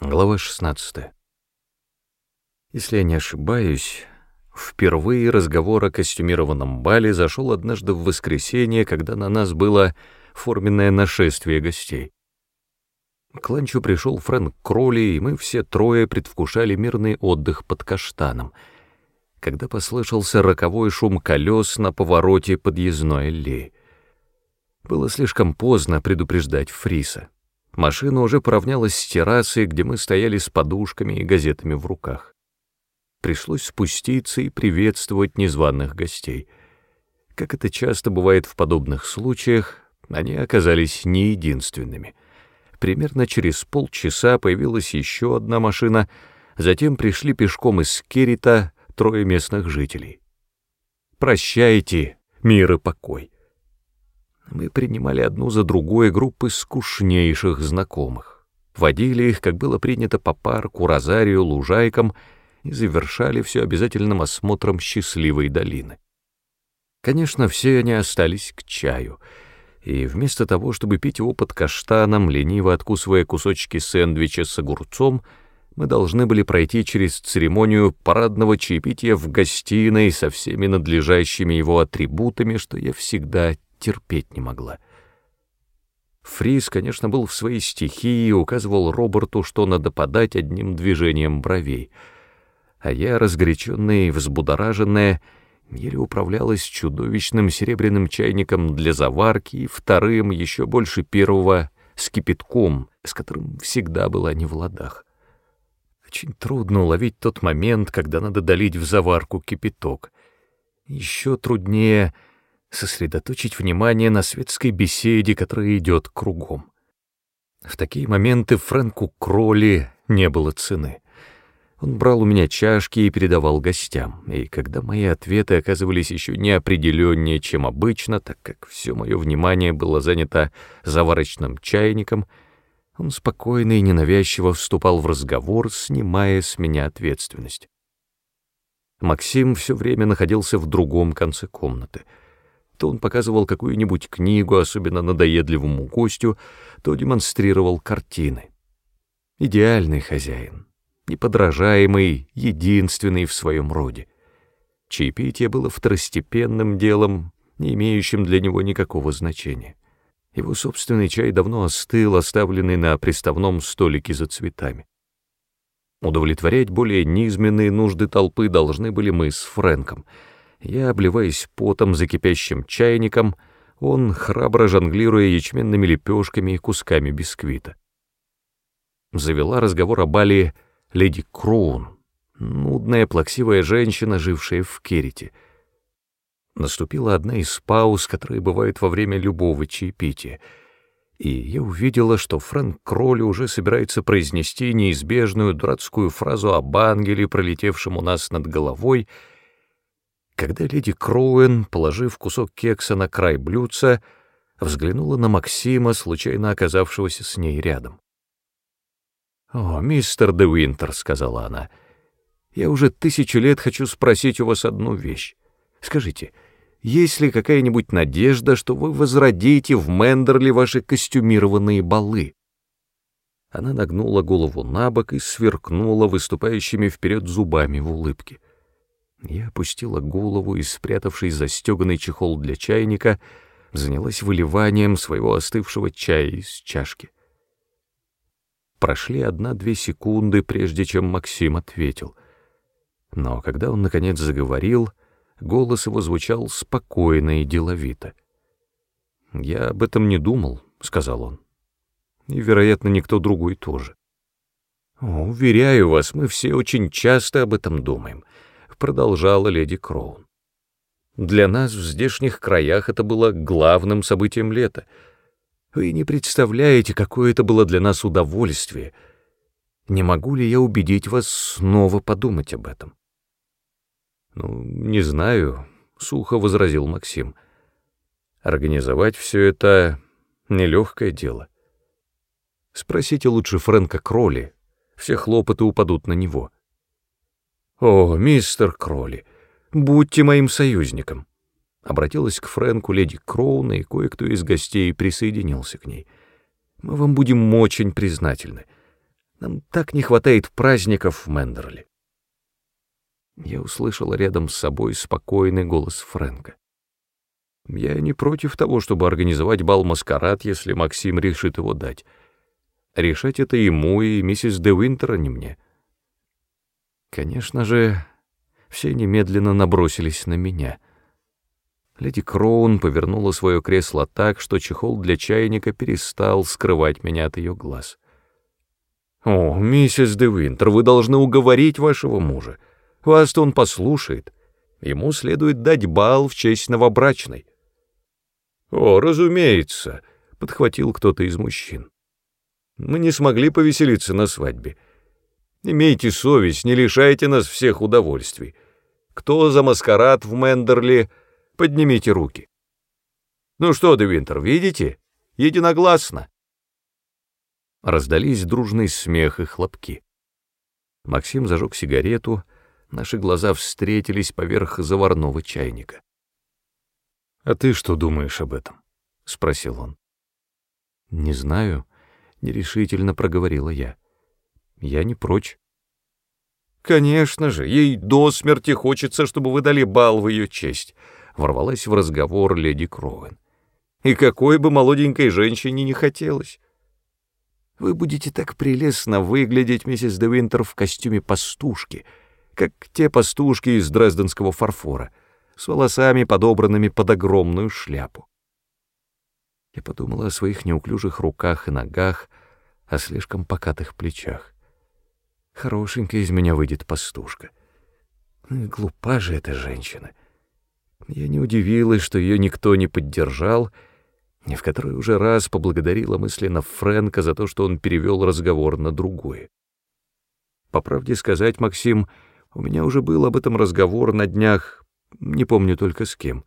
Глава 16. Если я не ошибаюсь, впервые разговор о костюмированном бале зашел однажды в воскресенье, когда на нас было форменное нашествие гостей. К ланчу пришел Фрэнк Кроли, и мы все трое предвкушали мирный отдых под каштаном, когда послышался роковой шум колес на повороте подъездной аллеи. Было слишком поздно предупреждать Фриса. Машина уже поравнялась с террасой, где мы стояли с подушками и газетами в руках. Пришлось спуститься и приветствовать незваных гостей. Как это часто бывает в подобных случаях, они оказались не единственными. Примерно через полчаса появилась еще одна машина, затем пришли пешком из Керрита трое местных жителей. «Прощайте, мир и покой!» Мы принимали одну за другой группы скучнейших знакомых, водили их, как было принято, по парку, розарию, лужайкам и завершали все обязательным осмотром счастливой долины. Конечно, все они остались к чаю, и вместо того, чтобы пить его под каштаном, лениво откусывая кусочки сэндвича с огурцом, мы должны были пройти через церемонию парадного чаепития в гостиной со всеми надлежащими его атрибутами, что я всегда терпеть не могла. Фрис, конечно, был в своей стихии и указывал Роберту, что надо подать одним движением бровей. А я, разгоряченная и взбудораженная, еле управлялась чудовищным серебряным чайником для заварки и вторым, еще больше первого, с кипятком, с которым всегда была не в ладах. Очень трудно уловить тот момент, когда надо долить в заварку кипяток. Еще труднее — сосредоточить внимание на светской беседе, которая идет кругом. В такие моменты Фрэнку Кроли не было цены. Он брал у меня чашки и передавал гостям, и когда мои ответы оказывались еще неопределеннее, чем обычно, так как все мое внимание было занято заварочным чайником, он спокойно и ненавязчиво вступал в разговор, снимая с меня ответственность. Максим все время находился в другом конце комнаты — то он показывал какую-нибудь книгу, особенно надоедливому гостю, то демонстрировал картины. Идеальный хозяин, неподражаемый, единственный в своем роде. Чаепитие было второстепенным делом, не имеющим для него никакого значения. Его собственный чай давно остыл, оставленный на приставном столике за цветами. Удовлетворять более низменные нужды толпы должны были мы с Фрэнком — я, обливаясь потом за кипящим чайником, он, храбро жонглируя ячменными лепешками и кусками бисквита. Завела разговор о Бали леди Кроун, нудная, плаксивая женщина, жившая в Керрите. Наступила одна из пауз, которые бывают во время любого чаепития, и я увидела, что Фрэнк Кролли уже собирается произнести неизбежную дурацкую фразу об ангеле, пролетевшем у нас над головой, когда леди Кроуэн, положив кусок кекса на край блюдца, взглянула на Максима, случайно оказавшегося с ней рядом. «О, мистер де Уинтер», — сказала она, — «я уже тысячу лет хочу спросить у вас одну вещь. Скажите, есть ли какая-нибудь надежда, что вы возродите в Мендерли ваши костюмированные балы?» Она нагнула голову на бок и сверкнула выступающими вперед зубами в улыбке. Я опустила голову и, спрятавшись за стеганый чехол для чайника, занялась выливанием своего остывшего чая из чашки. Прошли одна-две секунды, прежде чем Максим ответил. Но когда он, наконец, заговорил, голос его звучал спокойно и деловито. «Я об этом не думал», — сказал он. «И, вероятно, никто другой тоже». «Уверяю вас, мы все очень часто об этом думаем», продолжала леди Кроун. Для нас в здешних краях это было главным событием лета. Вы не представляете, какое это было для нас удовольствие. Не могу ли я убедить вас снова подумать об этом? Ну, не знаю, сухо возразил Максим. Организовать все это нелегкое дело. Спросите лучше Фрэнка Кроли, все хлопоты упадут на него. «О, мистер Кроли, будьте моим союзником!» Обратилась к Фрэнку леди Кроуна, и кое-кто из гостей присоединился к ней. «Мы вам будем очень признательны. Нам так не хватает праздников в Мендерли. Я услышал рядом с собой спокойный голос Фрэнка. Я не против того, чтобы организовать бал-маскарад, если Максим решит его дать. Решать это ему и миссис Де Винтер, а не мне. Конечно же, все немедленно набросились на меня. Леди Кроун повернула свое кресло так, что чехол для чайника перестал скрывать меня от ее глаз. «О, миссис Де Винтер, вы должны уговорить вашего мужа. Вас-то он послушает. Ему следует дать бал в честь новобрачной». «О, разумеется», — подхватил кто-то из мужчин. «Мы не смогли повеселиться на свадьбе. Имейте совесть, не лишайте нас всех удовольствий. Кто за маскарад в Мендерли, поднимите руки». «Ну что, Де Винтер, видите? Единогласно». Раздались дружный смех и хлопки. Максим зажег сигарету, наши глаза встретились поверх заварного чайника. «А ты что думаешь об этом?» — спросил он. «Не знаю», — нерешительно проговорила я. «Я не прочь». «Конечно же, ей до смерти хочется, чтобы вы дали бал в ее честь», — ворвалась в разговор леди Кроуэн. «И какой бы молоденькой женщине не хотелось». «Вы будете так прелестно выглядеть, миссис де Винтер, в костюме пастушки, как те пастушки из дрезденского фарфора» с волосами, подобранными под огромную шляпу. Я подумала о своих неуклюжих руках и ногах, о слишком покатых плечах. Хорошенькая из меня выйдет пастушка. Глупа же эта женщина. Я не удивилась, что ее никто не поддержал, ни в который уже раз поблагодарила мысленно Фрэнка за то, что он перевел разговор на другое. По правде сказать, Максим, у меня уже был об этом разговор на днях не помню только с кем.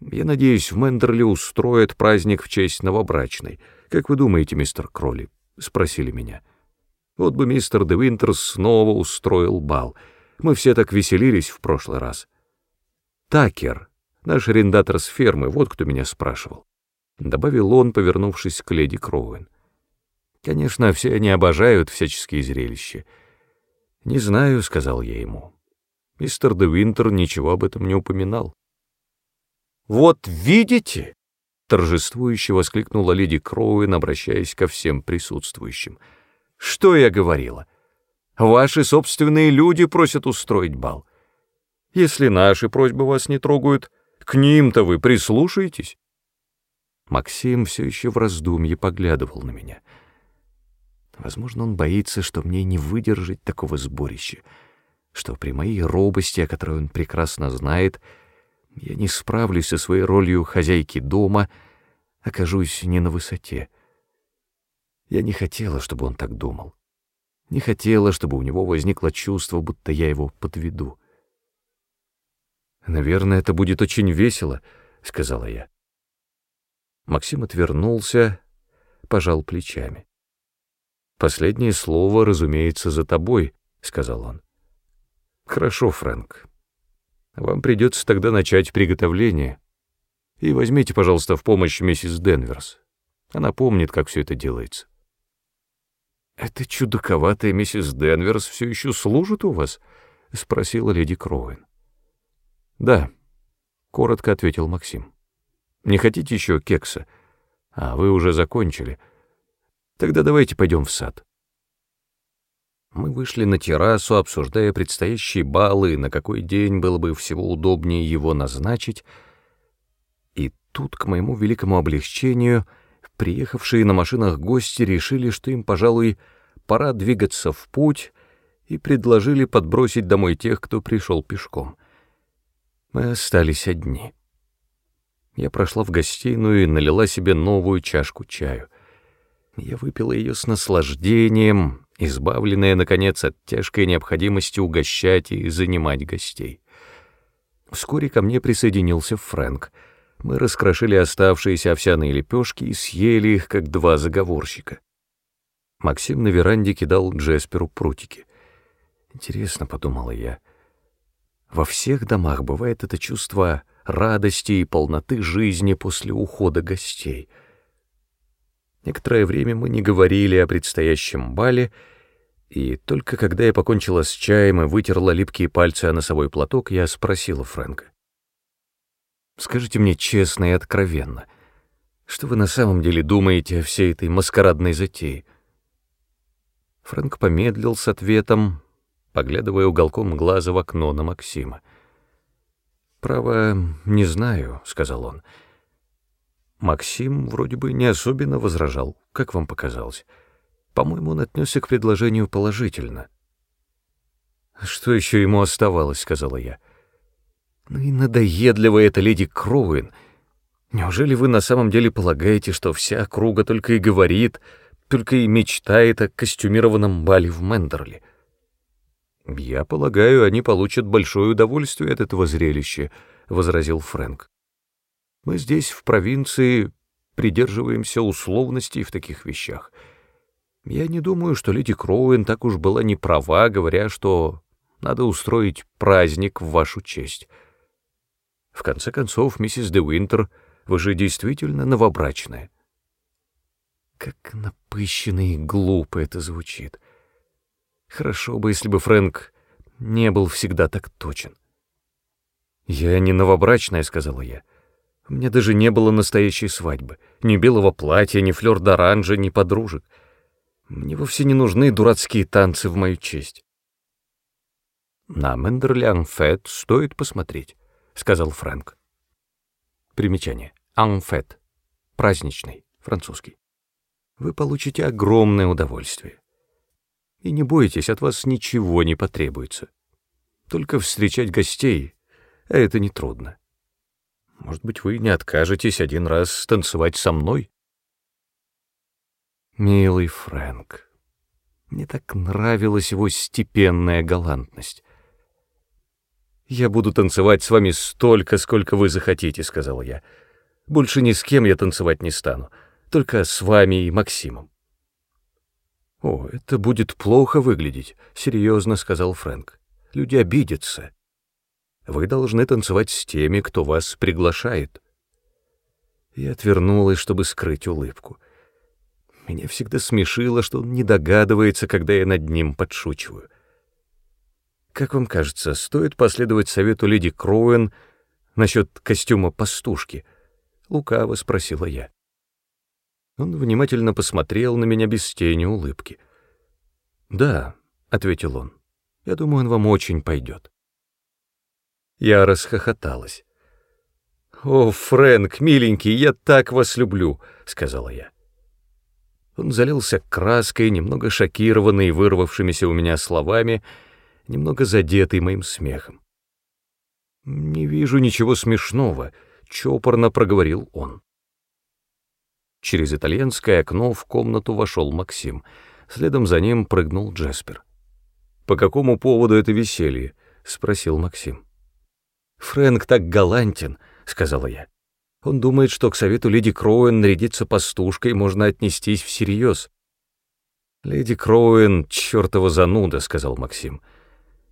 Я надеюсь, в Мендерли устроят праздник в честь новобрачной. Как вы думаете, мистер Кроли? Спросили меня. Вот бы мистер Де Винтер снова устроил бал. Мы все так веселились в прошлый раз. Такер, наш арендатор с фермы, вот кто меня спрашивал. Добавил он, повернувшись к леди Кроуэн. Конечно, все они обожают всяческие зрелища. «Не знаю», — сказал я ему. Мистер Де Винтер ничего об этом не упоминал. «Вот видите!» — торжествующе воскликнула леди Кроуэн, обращаясь ко всем присутствующим. «Что я говорила? Ваши собственные люди просят устроить бал. Если наши просьбы вас не трогают, к ним-то вы прислушаетесь?» Максим все еще в раздумье поглядывал на меня. Возможно, он боится, что мне не выдержать такого сборища что при моей робости, о которой он прекрасно знает, я не справлюсь со своей ролью хозяйки дома, окажусь не на высоте. Я не хотела, чтобы он так думал. Не хотела, чтобы у него возникло чувство, будто я его подведу. «Наверное, это будет очень весело», — сказала я. Максим отвернулся, пожал плечами. «Последнее слово, разумеется, за тобой», — сказал он. Хорошо, Фрэнк. Вам придется тогда начать приготовление. И возьмите, пожалуйста, в помощь миссис Денверс. Она помнит, как все это делается. «Эта чудаковатая миссис Денверс все еще служит у вас?» — спросила леди Кроуэн. «Да», — коротко ответил Максим. «Не хотите еще кекса? А, вы уже закончили. Тогда давайте пойдем в сад». Мы вышли на террасу, обсуждая предстоящие баллы, на какой день было бы всего удобнее его назначить. И тут, к моему великому облегчению, приехавшие на машинах гости решили, что им, пожалуй, пора двигаться в путь, и предложили подбросить домой тех, кто пришел пешком. Мы остались одни. Я прошла в гостиную и налила себе новую чашку чаю. Я выпила ее с наслаждением, избавленная, наконец, от тяжкой необходимости угощать и занимать гостей. Вскоре ко мне присоединился Фрэнк. Мы раскрошили оставшиеся овсяные лепешки и съели их, как два заговорщика. Максим на веранде кидал Джесперу прутики. Интересно, — подумала я, — во всех домах бывает это чувство радости и полноты жизни после ухода гостей. Некоторое время мы не говорили о предстоящем бале, И только когда я покончила с чаем и вытерла липкие пальцы о носовой платок, я спросила Фрэнка. «Скажите мне честно и откровенно, что вы на самом деле думаете о всей этой маскарадной затее?» Фрэнк помедлил с ответом, поглядывая уголком глаза в окно на Максима. «Право, не знаю», — сказал он. Максим вроде бы не особенно возражал, как вам показалось. По-моему, он отнесся к предложению положительно. «Что еще ему оставалось?» — сказала я. «Ну и надоедливая эта леди Кроуэн. Неужели вы на самом деле полагаете, что вся округа только и говорит, только и мечтает о костюмированном бале в Мендерли?» «Я полагаю, они получат большое удовольствие от этого зрелища», — возразил Фрэнк. «Мы здесь, в провинции, придерживаемся условностей в таких вещах». Я не думаю, что леди Кроуэн так уж была не права, говоря, что надо устроить праздник в вашу честь. В конце концов, миссис де Уинтер, вы же действительно новобрачная. Как напыщенно и глупо это звучит. Хорошо бы, если бы Фрэнк не был всегда так точен. «Я не новобрачная», — сказала я. «У меня даже не было настоящей свадьбы. Ни белого платья, ни флёр-д'оранжа, ни подружек». Мне вовсе не нужны дурацкие танцы в мою честь. «На Мендерли Анфет стоит посмотреть», — сказал Фрэнк. Примечание. Анфет. Праздничный, французский. Вы получите огромное удовольствие. И не бойтесь, от вас ничего не потребуется. Только встречать гостей, а это нетрудно. Может быть, вы не откажетесь один раз танцевать со мной? Милый Фрэнк. Мне так нравилась его степенная галантность. «Я буду танцевать с вами столько, сколько вы захотите», — сказал я. «Больше ни с кем я танцевать не стану, только с вами и Максимом». «О, это будет плохо выглядеть», — серьезно сказал Фрэнк. «Люди обидятся. Вы должны танцевать с теми, кто вас приглашает». Я отвернулась, чтобы скрыть улыбку. Меня всегда смешило, что он не догадывается, когда я над ним подшучиваю. Как вам кажется, стоит последовать совету леди Кроуэн насчет костюма пастушки? Лукаво спросила я. Он внимательно посмотрел на меня без тени улыбки. «Да», — ответил он, — «я думаю, он вам очень пойдет». Я расхохоталась. «О, Фрэнк, миленький, я так вас люблю», — сказала я. Он залился краской, немного шокированный вырвавшимися у меня словами, немного задетый моим смехом. «Не вижу ничего смешного», — чопорно проговорил он. Через итальянское окно в комнату вошел Максим. Следом за ним прыгнул Джаспер. «По какому поводу это веселье?» — спросил Максим. «Фрэнк так галантен», — сказала я. Он думает, что к совету леди Кроуэн нарядиться пастушкой можно отнестись всерьез. «Леди Кроуэн — чертова зануда», — сказал Максим.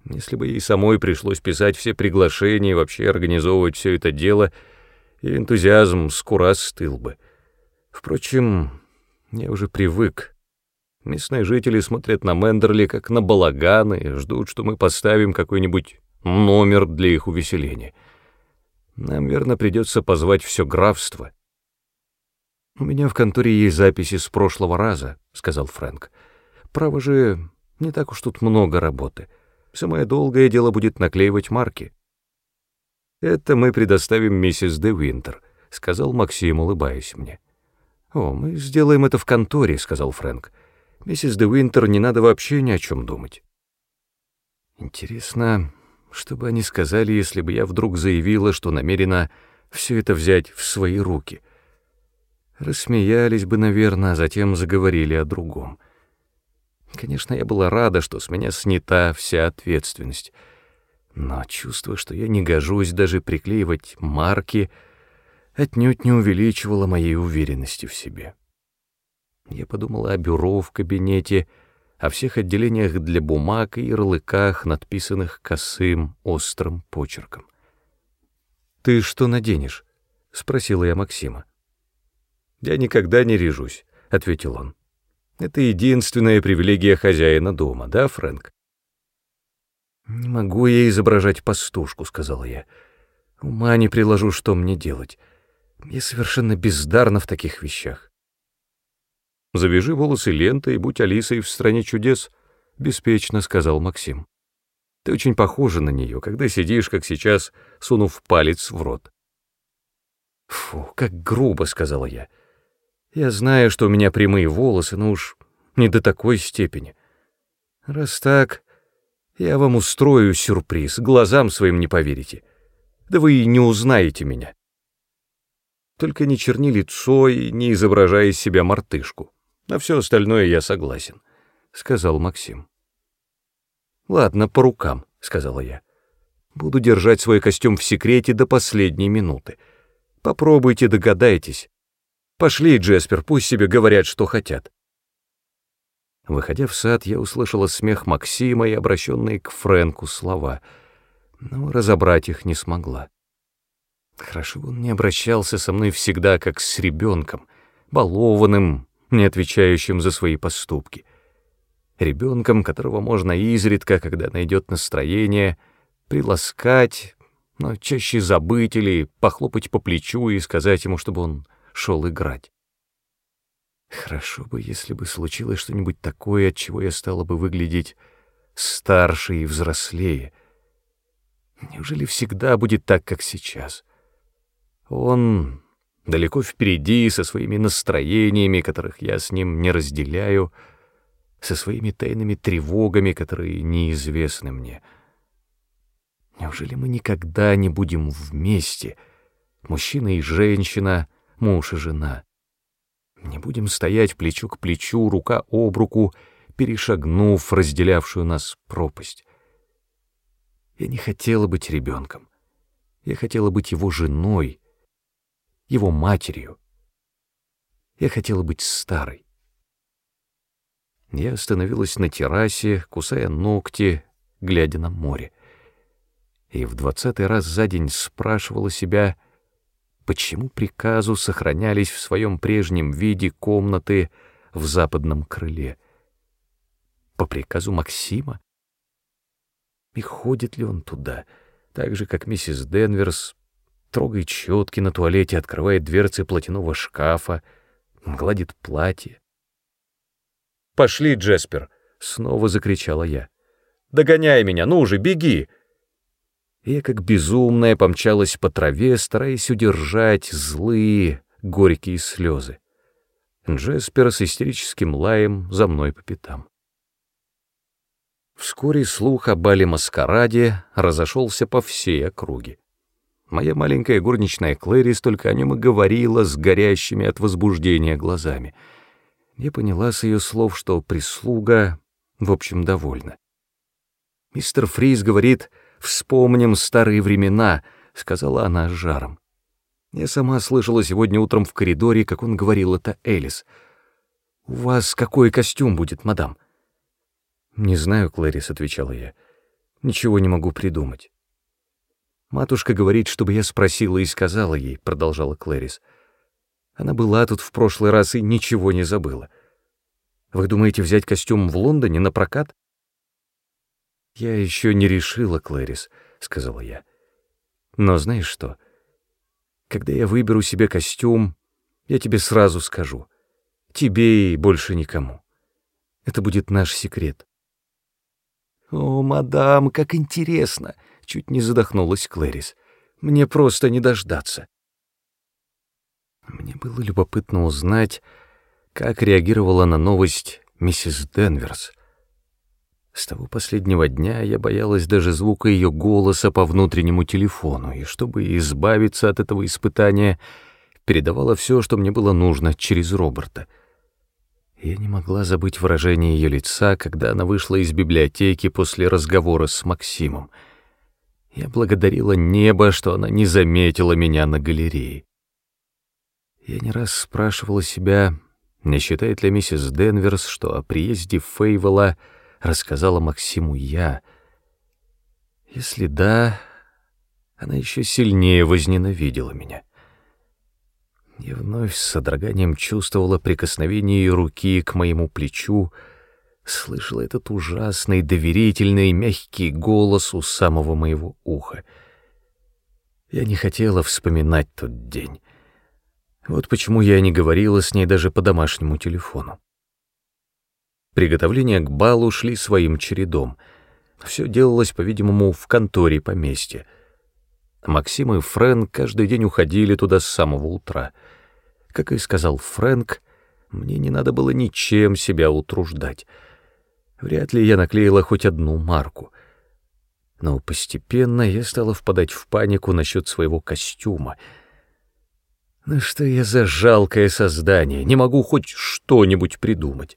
«Если бы ей самой пришлось писать все приглашения и вообще организовывать все это дело, и энтузиазм скоро остыл бы. Впрочем, я уже привык. Местные жители смотрят на Мендерли как на балаганы ждут, что мы поставим какой-нибудь номер для их увеселения». Нам, верно, придется позвать все графство. «У меня в конторе есть записи с прошлого раза», — сказал Фрэнк. «Право же, не так уж тут много работы. Самое долгое дело будет наклеивать марки». «Это мы предоставим миссис де Винтер», — сказал Максим, улыбаясь мне. «О, мы сделаем это в конторе», — сказал Фрэнк. «Миссис де Винтер не надо вообще ни о чем думать». «Интересно, что бы они сказали, если бы я вдруг заявила, что намерена все это взять в свои руки? Рассмеялись бы, наверное, а затем заговорили о другом. Конечно, я была рада, что с меня снята вся ответственность, но чувство, что я не гожусь даже приклеивать марки, отнюдь не увеличивало моей уверенности в себе. Я подумала о бюро в кабинете, о всех отделениях для бумаг и ярлыках, надписанных косым, острым почерком. «Ты что наденешь?» — спросила я Максима. «Я никогда не режусь», — ответил он. Это единственная привилегия хозяина дома, да, Фрэнк? «Не могу я изображать пастушку», — сказала я. «Ума не приложу, что мне делать. Я совершенно бездарна в таких вещах». «Завяжи волосы лентой и будь Алисой в «Стране чудес», — беспечно сказал Максим. «Ты очень похожа на нее, когда сидишь, как сейчас, сунув палец в рот». «Фу, как грубо», — сказала я. «Я знаю, что у меня прямые волосы, но уж не до такой степени. Раз так, я вам устрою сюрприз, глазам своим не поверите. Да вы и не узнаете меня. Только не черни лицо и не изображай из себя мартышку. На все остальное я согласен, — сказал Максим. Ладно, по рукам, — сказала я. Буду держать свой костюм в секрете до последней минуты. Попробуйте, догадайтесь. Пошли, Джеспер, пусть себе говорят, что хотят. Выходя в сад, я услышала смех Максима и обращенные к Фрэнку слова, но разобрать их не смогла. Хорошо он не обращался со мной всегда, как с ребенком, балованным, не отвечающим за свои поступки. Ребенком, которого можно изредка, когда найдет настроение, приласкать, но чаще забыть или похлопать по плечу и сказать ему, чтобы он шел играть. Хорошо бы, если бы случилось что-нибудь такое, от чего я стала бы выглядеть старше и взрослее. Неужели всегда будет так, как сейчас? Он далеко впереди, со своими настроениями, которых я с ним не разделяю, со своими тайными тревогами, которые неизвестны мне. Неужели мы никогда не будем вместе, мужчина и женщина, муж и жена? Не будем стоять плечу к плечу, рука об руку, перешагнув разделявшую нас пропасть. Я не хотела быть ребенком. Я хотела быть его женой, его матерью. Я хотела быть старой. Я остановилась на террасе, кусая ногти, глядя на море. И в двадцатый раз за день спрашивала себя — почему приказу сохранялись в своем прежнем виде комнаты в западном крыле. По приказу Максима? И ходит ли он туда, так же, как миссис Денверс, трогает щетки на туалете, открывает дверцы платяного шкафа, гладит платье? «Пошли, Джеспер!» — снова закричала я. «Догоняй меня, ну же, беги!» Я как безумная помчалась по траве, стараясь удержать злые, горькие слезы. Джеспер с истерическим лаем за мной по пятам. Вскоре слух о бале-маскараде разошелся по всей округе. Моя маленькая горничная Клэрис только о нем и говорила с горящими от возбуждения глазами. Я поняла с ее слов, что прислуга, в общем, довольна. Мистер Фриз говорит, «Вспомним старые времена», — сказала она с жаром. Я сама слышала сегодня утром в коридоре, как он говорил это Элис. «У вас какой костюм будет, мадам?» «Не знаю, Клэрис», — отвечала я. «Ничего не могу придумать». «Матушка говорит, чтобы я спросила и сказала ей», — продолжала Клэрис. «Она была тут в прошлый раз и ничего не забыла. Вы думаете взять костюм в Лондоне на прокат?» «Я еще не решила, Клэрис», — сказала я. «Но знаешь что? Когда я выберу себе костюм, я тебе сразу скажу. Тебе и больше никому. Это будет наш секрет». «О, мадам, как интересно!» — чуть не задохнулась Клэрис. «Мне просто не дождаться». Мне было любопытно узнать, как реагировала на новость миссис Денверс. С того последнего дня я боялась даже звука ее голоса по внутреннему телефону, и чтобы избавиться от этого испытания, передавала все, что мне было нужно, через Роберта. Я не могла забыть выражение ее лица, когда она вышла из библиотеки после разговора с Максимом. Я благодарила небо, что она не заметила меня на галерее. Я не раз спрашивала себя, не считает ли миссис Денверс, что о приезде Фейвола — рассказала Максиму я. Если да, она еще сильнее возненавидела меня. Я вновь с содроганием чувствовала прикосновение ее руки к моему плечу, слышала этот ужасный, доверительный, мягкий голос у самого моего уха. Я не хотела вспоминать тот день. Вот почему я не говорила с ней даже по домашнему телефону. Приготовления к балу шли своим чередом. Все делалось, по-видимому, в конторе поместья. Максим и Фрэнк каждый день уходили туда с самого утра. Как и сказал Фрэнк, мне не надо было ничем себя утруждать — Вряд ли я наклеила хоть одну марку. Но постепенно я стала впадать в панику насчет своего костюма. Ну что я за жалкое создание, не могу хоть что-нибудь придумать.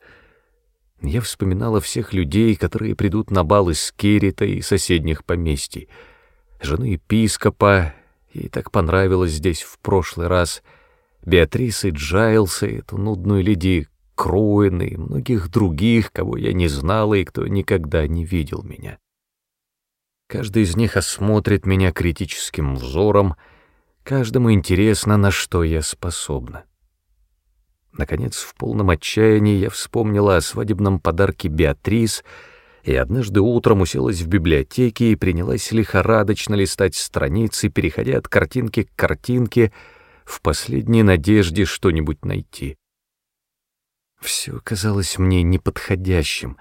Я вспоминала всех людей, которые придут на бал из Керрита и соседних поместий. Жену епископа, ей так понравилось здесь в прошлый раз, Беатрисы Джайлса, эту нудную леди Кроуэна и многих других, кого я не знала и кто никогда не видел меня. Каждый из них осмотрит меня критическим взором, каждому интересно, на что я способна. Наконец, в полном отчаянии я вспомнила о свадебном подарке Беатрис и однажды утром уселась в библиотеке и принялась лихорадочно листать страницы, переходя от картинки к картинке, в последней надежде что-нибудь найти. Все казалось мне неподходящим.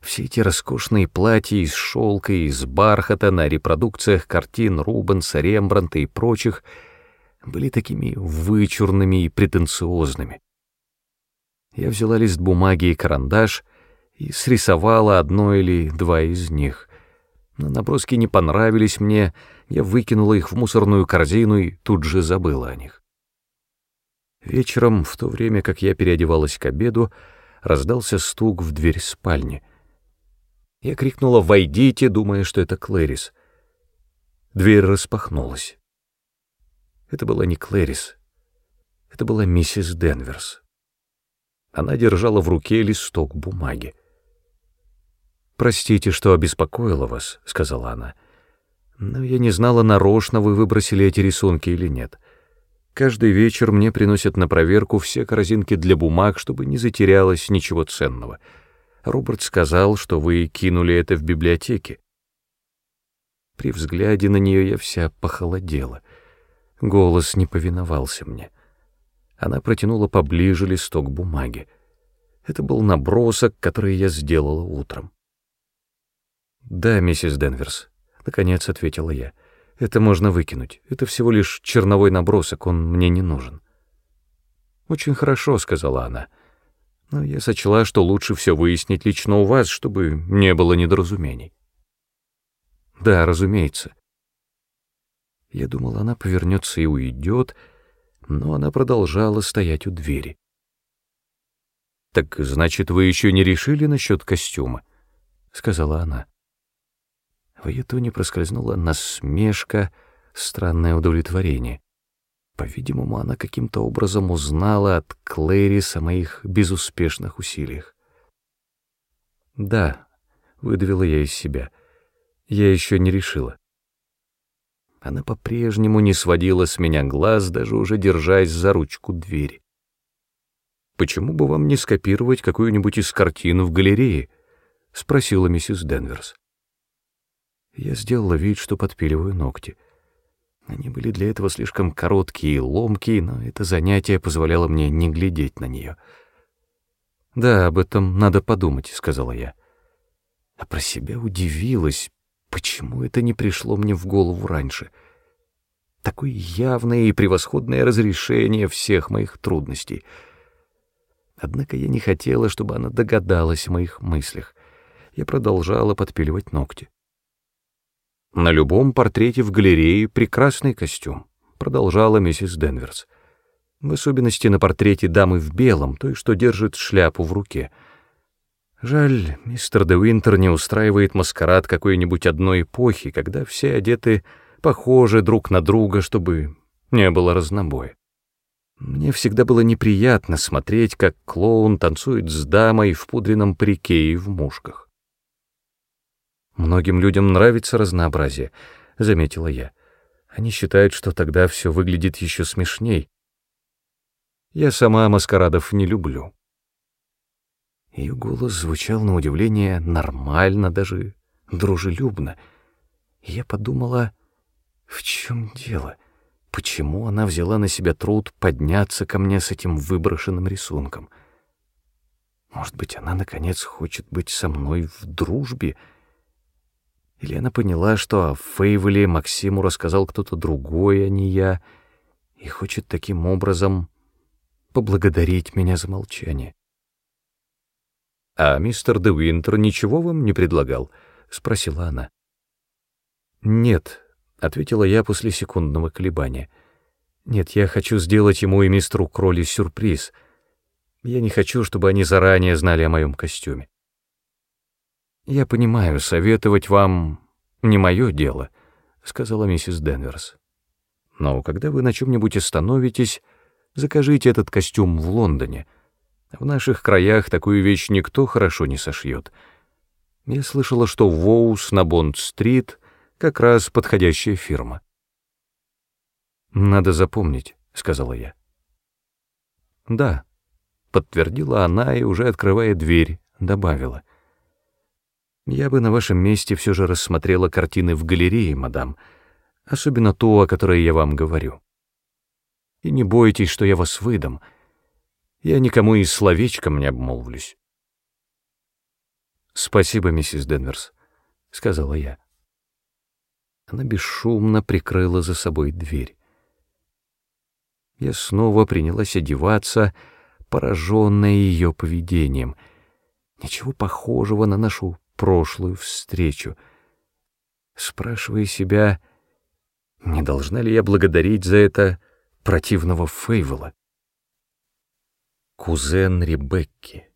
Все эти роскошные платья из шелка и из бархата на репродукциях картин Рубенса, Рембранта и прочих были такими вычурными и претенциозными. Я взяла лист бумаги и карандаш и срисовала одно или два из них. Но наброски не понравились мне, я выкинула их в мусорную корзину и тут же забыла о них. Вечером, в то время как я переодевалась к обеду, раздался стук в дверь спальни. Я крикнула «Войдите!», думая, что это Клэрис. Дверь распахнулась. Это была не Клэрис. Это была миссис Денверс. Она держала в руке листок бумаги. «Простите, что обеспокоила вас», — сказала она. «Но я не знала, нарочно вы выбросили эти рисунки или нет». Каждый вечер мне приносят на проверку все корзинки для бумаг, чтобы не затерялось ничего ценного. Роберт сказал, что вы кинули это в библиотеке. При взгляде на нее я вся похолодела. Голос не повиновался мне. Она протянула поближе листок бумаги. Это был набросок, который я сделала утром. «Да, миссис Денверс», — наконец ответила я. — это можно выкинуть. Это всего лишь черновой набросок, он мне не нужен. Очень хорошо, сказала она. Но я сочла, что лучше все выяснить лично у вас, чтобы не было недоразумений. Да, разумеется. Я думал, она повернется и уйдет, но она продолжала стоять у двери. «Так, значит, вы еще не решили насчет костюма?» — сказала она. В ее тоне проскользнула насмешка, странное удовлетворение. По-видимому, она каким-то образом узнала от Клэрис о моих безуспешных усилиях. «Да», — выдавила я из себя, — «я еще не решила». Она по-прежнему не сводила с меня глаз, даже уже держась за ручку двери. «Почему бы вам не скопировать какую-нибудь из картин в галерее?» — спросила миссис Денверс. Я сделала вид, что подпиливаю ногти. Они были для этого слишком короткие и ломкие, но это занятие позволяло мне не глядеть на нее. «Да, об этом надо подумать», — сказала я. А про себя удивилась, почему это не пришло мне в голову раньше. Такое явное и превосходное разрешение всех моих трудностей. Однако я не хотела, чтобы она догадалась о моих мыслях. Я продолжала подпиливать ногти. На любом портрете в галерее прекрасный костюм, продолжала миссис Денверс. В особенности на портрете дамы в белом, той, что держит шляпу в руке. Жаль, мистер де Уинтер не устраивает маскарад какой-нибудь одной эпохи, когда все одеты похожи друг на друга, чтобы не было разнобоя. Мне всегда было неприятно смотреть, как клоун танцует с дамой в пудренном парике и в мушках. Многим людям нравится разнообразие, заметила я. Они считают, что тогда все выглядит еще смешней. Я сама маскарадов не люблю». Ее голос звучал на удивление нормально, даже дружелюбно. Я подумала, в чем дело? Почему она взяла на себя труд подняться ко мне с этим выброшенным рисунком? Может быть, она, наконец, хочет быть со мной в дружбе? Или она поняла, что о Фейвеле Максиму рассказал кто-то другой, а не я, и хочет таким образом поблагодарить меня за молчание? «А мистер Де Винтер ничего вам не предлагал?» — спросила она. «Нет», — ответила я после секундного колебания. «Нет, я хочу сделать ему и мистеру Кролли сюрприз. Я не хочу, чтобы они заранее знали о моем костюме». «Я понимаю, советовать вам не мое дело», — сказала миссис Денверс. «Но когда вы на чем-нибудь остановитесь, закажите этот костюм в Лондоне». В наших краях такую вещь никто хорошо не сошьет. Я слышала, что Воус на Бонд-стрит как раз подходящая фирма. «Надо запомнить», — сказала я. «Да», — подтвердила она и, уже открывая дверь, добавила. «Я бы на вашем месте все же рассмотрела картины в галерее, мадам, особенно ту, о которой я вам говорю. И не бойтесь, что я вас выдам» я никому и словечком не обмолвлюсь. «Спасибо, миссис Денверс», — сказала я. Она бесшумно прикрыла за собой дверь. Я снова принялась одеваться, пораженная ее поведением. Ничего похожего на нашу прошлую встречу. Спрашивая себя, не должна ли я благодарить за это противного Фейвела? Кузен Ребекки.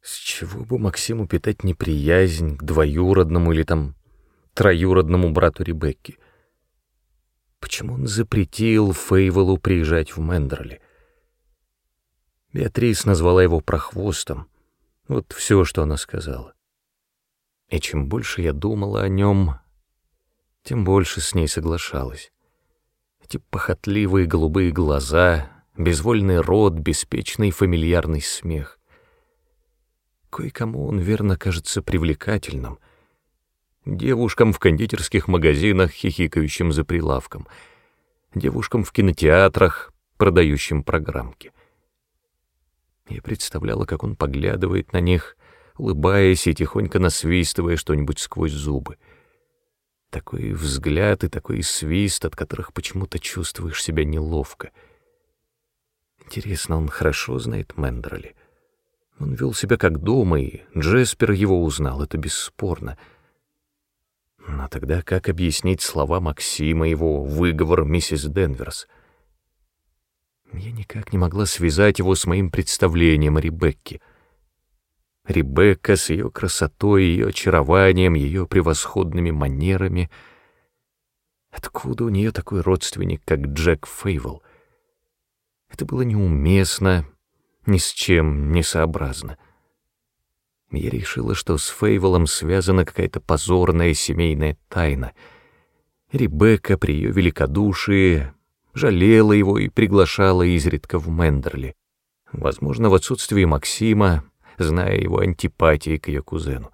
С чего бы Максиму питать неприязнь к двоюродному или там троюродному брату Ребекки? Почему он запретил Фейвелу приезжать в Мендерли? Беатрис назвала его прохвостом. Вот все, что она сказала. И чем больше я думала о нем, тем больше с ней соглашалась. Эти похотливые голубые глаза, безвольный рот, беспечный фамильярный смех. Кое-кому он верно кажется привлекательным. Девушкам в кондитерских магазинах, хихикающим за прилавком. Девушкам в кинотеатрах, продающим программки. Я представляла, как он поглядывает на них, улыбаясь и тихонько насвистывая что-нибудь сквозь зубы. Такой взгляд и такой свист, от которых почему-то чувствуешь себя неловко — Интересно, он хорошо знает Мендерли. Он вел себя как дома, и Джеспер его узнал, это бесспорно. Но тогда как объяснить слова Максима, его выговор миссис Денверс? Я никак не могла связать его с моим представлением о Ребекке. Ребекка с ее красотой, ее очарованием, ее превосходными манерами. Откуда у нее такой родственник, как Джек Фейвел? Это было неуместно, ни с чем не сообразно. Я решила, что с Фейволом связана какая-то позорная семейная тайна. Ребекка при ее великодушии жалела его и приглашала изредка в Мендерли. Возможно, в отсутствии Максима, зная его антипатии к ее кузену.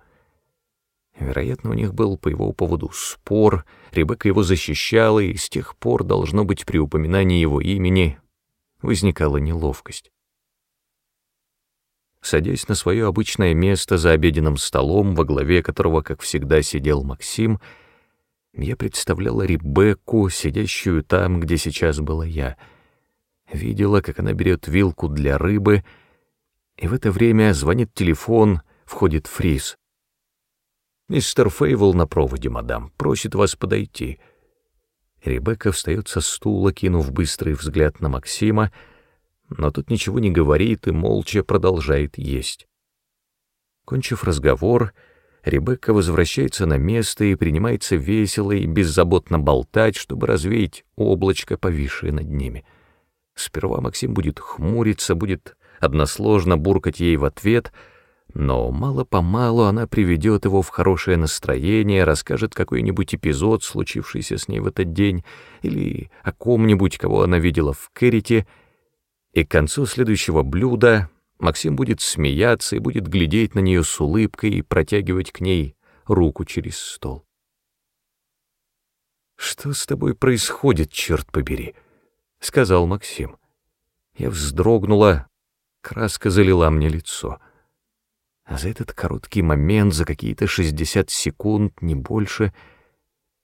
Вероятно, у них был по его поводу спор, Ребекка его защищала, и с тех пор, должно быть, при упоминании его имени возникала неловкость. Садясь на свое обычное место за обеденным столом, во главе которого, как всегда, сидел Максим, я представляла Ребекку, сидящую там, где сейчас была я. Видела, как она берет вилку для рыбы, и в это время звонит телефон, входит Фрис. «Мистер Фейвел на проводе, мадам, просит вас подойти». Ребекка встает со стула, кинув быстрый взгляд на Максима, но тот ничего не говорит и молча продолжает есть. Кончив разговор, Ребекка возвращается на место и принимается весело и беззаботно болтать, чтобы развеять облачко, повисшее над ними. Сперва Максим будет хмуриться, будет односложно буркать ей в ответ — но мало-помалу она приведет его в хорошее настроение, расскажет какой-нибудь эпизод, случившийся с ней в этот день, или о ком-нибудь, кого она видела в Кэррите, И к концу следующего блюда Максим будет смеяться и будет глядеть на нее с улыбкой и протягивать к ней руку через стол. «Что с тобой происходит, черт побери?» — сказал Максим. Я вздрогнула, краска залила мне лицо. А за этот короткий момент, за какие-то шестьдесят секунд, не больше,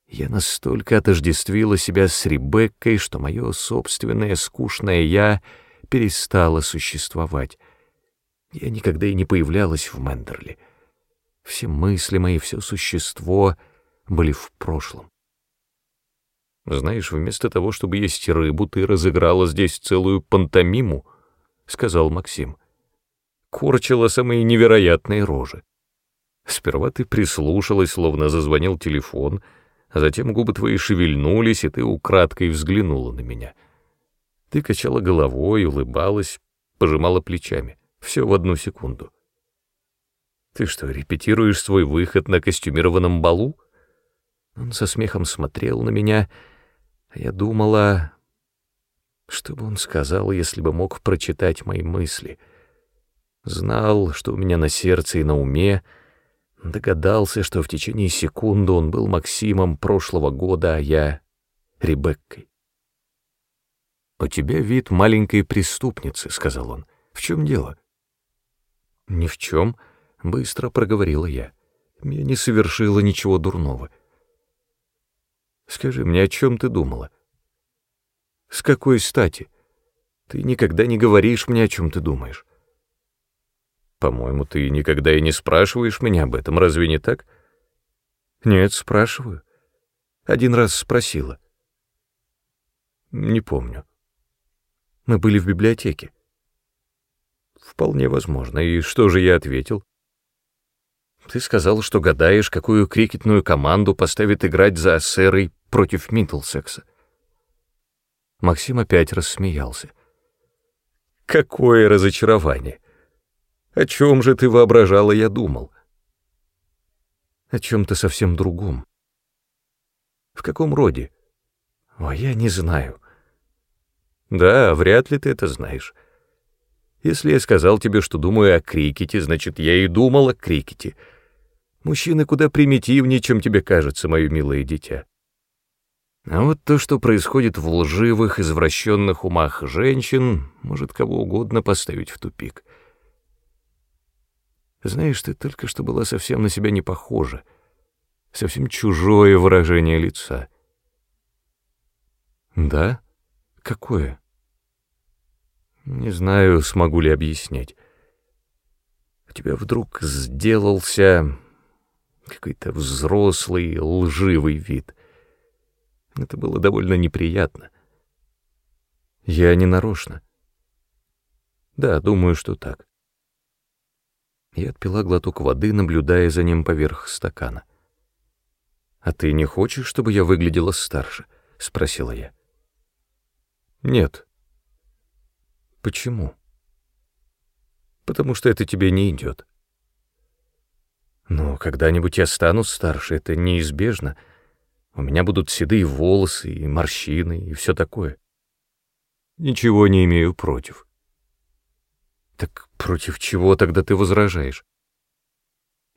я настолько отождествила себя с Ребеккой, что мое собственное скучное «я» перестало существовать. Я никогда и не появлялась в Мендерли. Все мысли мои, все существо были в прошлом. «Знаешь, вместо того, чтобы есть рыбу, ты разыграла здесь целую пантомиму», — сказал Максим. Корчила самые невероятные рожи. Сперва ты прислушалась, словно зазвонил телефон, а затем губы твои шевельнулись, и ты украдкой взглянула на меня. Ты качала головой, улыбалась, пожимала плечами. Все в одну секунду. Ты что, репетируешь свой выход на костюмированном балу? Он со смехом смотрел на меня, а я думала, что бы он сказал, если бы мог прочитать мои мысли. Знал, что у меня на сердце и на уме, догадался, что в течение секунды он был Максимом прошлого года, а я — Ребеккой. «У тебя вид маленькой преступницы», — сказал он. «В чем дело?» «Ни в чем», — быстро проговорила я. «Я не совершила ничего дурного». Скажи мне, о чем ты думала? С какой стати? Ты никогда не говоришь мне, о чем ты думаешь. По-моему, ты никогда и не спрашиваешь меня об этом, разве не так? Нет, спрашиваю. Один раз спросила. Не помню. Мы были в библиотеке. Вполне возможно. И что же я ответил? Ты сказал, что гадаешь, какую крикетную команду поставит играть за сэрой против Миддлсекса. Максим опять рассмеялся. Какое разочарование! О чем же ты воображала, я думал? О чем-то совсем другом. В каком роде? О, я не знаю. Да, вряд ли ты это знаешь. Если я сказал тебе, что думаю о крикете, значит, я и думал о крикете. Мужчины куда примитивнее, чем тебе кажется, мое милое дитя. А вот то, что происходит в лживых, извращенных умах женщин, может кого угодно поставить в тупик. Знаешь, ты только что была совсем на себя не похожа, совсем чужое выражение лица. Да? Какое? Не знаю, смогу ли объяснять. У тебя вдруг сделался какой-то взрослый, лживый вид. Это было довольно неприятно. Я не нарочно. Да, думаю, что так. Я отпила глоток воды, наблюдая за ним поверх стакана. «А ты не хочешь, чтобы я выглядела старше?» — спросила я. «Нет». «Почему?» «Потому что это тебе не идет». «Но когда-нибудь я стану старше, это неизбежно», у меня будут седые волосы и морщины и все такое. Ничего не имею против. Так против чего тогда ты возражаешь?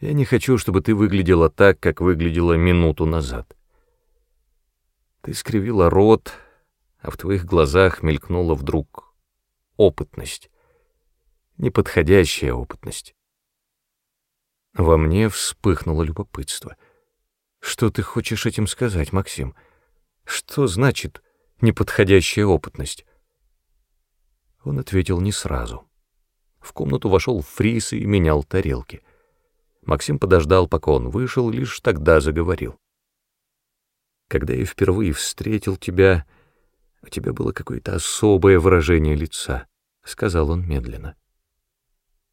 Я не хочу, чтобы ты выглядела так, как выглядела минуту назад. Ты скривила рот, а в твоих глазах мелькнула вдруг опытность. Неподходящая опытность. Во мне вспыхнуло любопытство — что ты хочешь этим сказать, Максим? Что значит неподходящая опытность? Он ответил не сразу. В комнату вошел Фрис и менял тарелки. Максим подождал, пока он вышел, лишь тогда заговорил. Когда я впервые встретил тебя, у тебя было какое-то особое выражение лица, — сказал он медленно.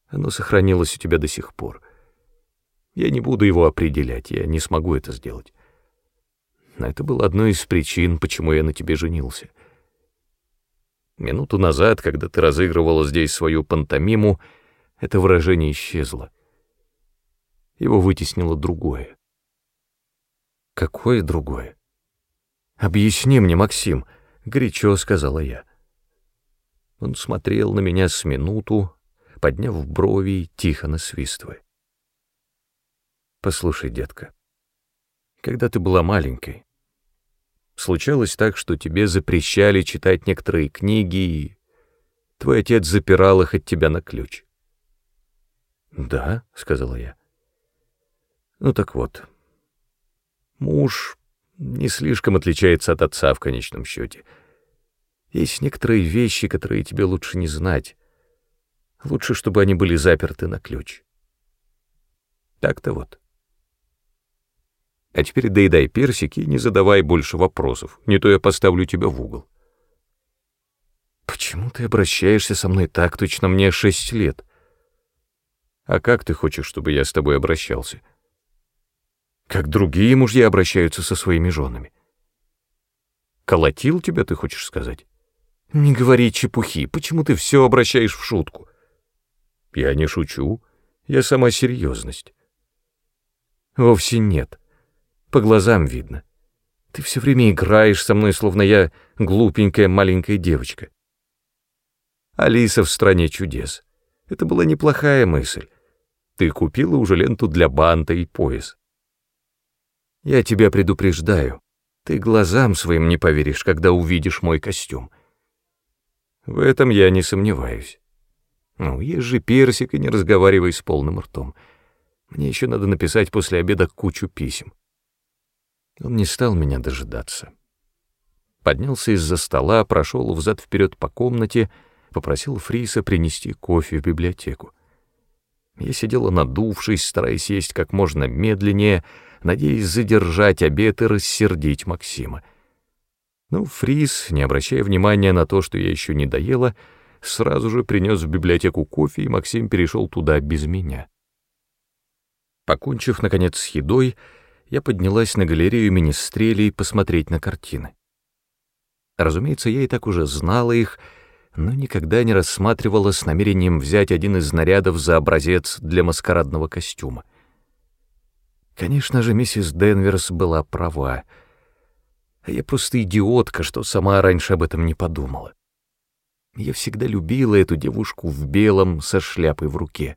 Оно сохранилось у тебя до сих пор. Я не буду его определять, я не смогу это сделать. Но это было одной из причин, почему я на тебе женился. Минуту назад, когда ты разыгрывала здесь свою пантомиму, это выражение исчезло. Его вытеснило другое. Какое другое? Объясни мне, Максим, горячо сказала я. Он смотрел на меня с минуту, подняв брови, тихо насвистывая. «Послушай, детка, когда ты была маленькой, случалось так, что тебе запрещали читать некоторые книги, и твой отец запирал их от тебя на ключ». «Да», — сказала я. «Ну так вот, муж не слишком отличается от отца в конечном счете». Есть некоторые вещи, которые тебе лучше не знать. Лучше, чтобы они были заперты на ключ. Так-то вот. А теперь доедай персики и не задавай больше вопросов, не то я поставлю тебя в угол. Почему ты обращаешься со мной так, точно мне шесть лет? А как ты хочешь, чтобы я с тобой обращался? Как другие мужья обращаются со своими женами. Колотил тебя, ты хочешь сказать? «Не говори чепухи, почему ты все обращаешь в шутку?» «Я не шучу, я сама серьезность». «Вовсе нет. По глазам видно. Ты все время играешь со мной, словно я глупенькая маленькая девочка». «Алиса в стране чудес. Это была неплохая мысль. Ты купила уже ленту для банта и пояс. Я тебя предупреждаю. Ты глазам своим не поверишь, когда увидишь мой костюм. В этом я не сомневаюсь. Ну, ешь же персик и не разговаривай с полным ртом. Мне еще надо написать после обеда кучу писем. Он не стал меня дожидаться. Поднялся из-за стола, прошел взад-вперед по комнате, попросил Фриса принести кофе в библиотеку. Я сидела надувшись, стараясь есть как можно медленнее, надеясь задержать обед и рассердить Максима. Ну, Фрис, не обращая внимания на то, что я еще не доела, сразу же принес в библиотеку кофе, и Максим перешел туда без меня. Покончив, наконец, с едой, я поднялась на галерею министрелей посмотреть на картины. Разумеется, я и так уже знала их, но никогда не рассматривала с намерением взять один из нарядов за образец для маскарадного костюма. Конечно же, миссис Денверс была права — а я просто идиотка, что сама раньше об этом не подумала. Я всегда любила эту девушку в белом со шляпой в руке.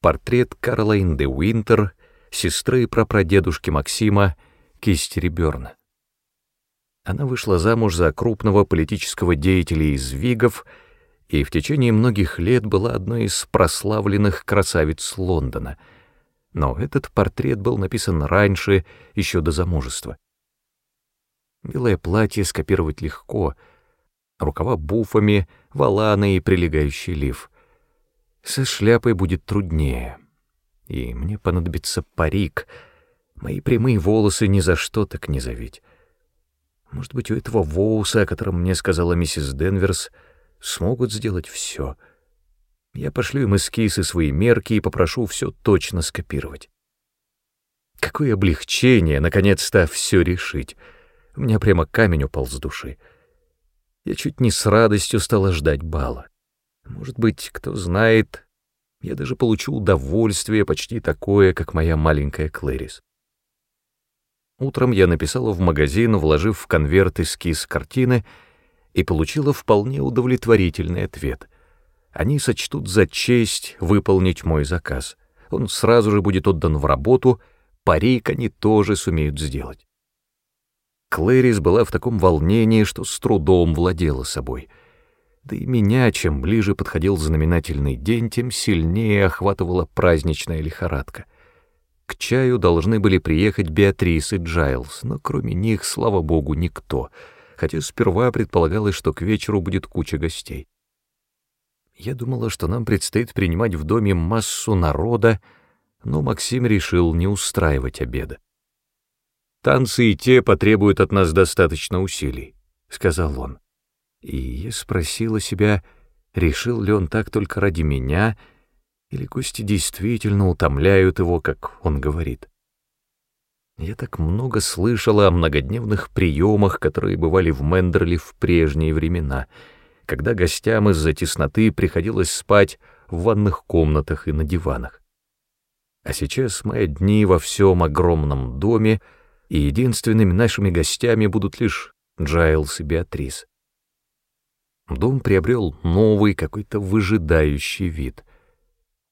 Портрет Карлайн де Уинтер, сестры прапрадедушки Максима, кисти Реберна. Она вышла замуж за крупного политического деятеля из Вигов и в течение многих лет была одной из прославленных красавиц Лондона. Но этот портрет был написан раньше, еще до замужества. Белое платье скопировать легко, рукава буфами, валаны и прилегающий лиф. Со шляпой будет труднее, и мне понадобится парик. Мои прямые волосы ни за что так не завить. Может быть, у этого Воуса, о котором мне сказала миссис Денверс, смогут сделать все. Я пошлю им эскизы свои мерки и попрошу все точно скопировать. Какое облегчение, наконец-то, все решить. У меня прямо камень упал с души. Я чуть не с радостью стала ждать бала. Может быть, кто знает, я даже получу удовольствие почти такое, как моя маленькая Клэрис. Утром я написала в магазин, вложив в конверт эскиз картины, и получила вполне удовлетворительный ответ. Они сочтут за честь выполнить мой заказ. Он сразу же будет отдан в работу, парик они тоже сумеют сделать. Клэрис была в таком волнении, что с трудом владела собой. Да и меня, чем ближе подходил знаменательный день, тем сильнее охватывала праздничная лихорадка. К чаю должны были приехать Беатрис и Джайлз, но кроме них, слава богу, никто, хотя сперва предполагалось, что к вечеру будет куча гостей. Я думала, что нам предстоит принимать в доме массу народа, но Максим решил не устраивать обеда. Танцы и те потребуют от нас достаточно усилий, — сказал он. И я спросила себя, решил ли он так только ради меня, или гости действительно утомляют его, как он говорит. Я так много слышала о многодневных приемах, которые бывали в Мендерли в прежние времена, когда гостям из-за тесноты приходилось спать в ванных комнатах и на диванах. А сейчас мои дни во всем огромном доме — и единственными нашими гостями будут лишь Джайлс и Беатрис. Дом приобрел новый, какой-то выжидающий вид.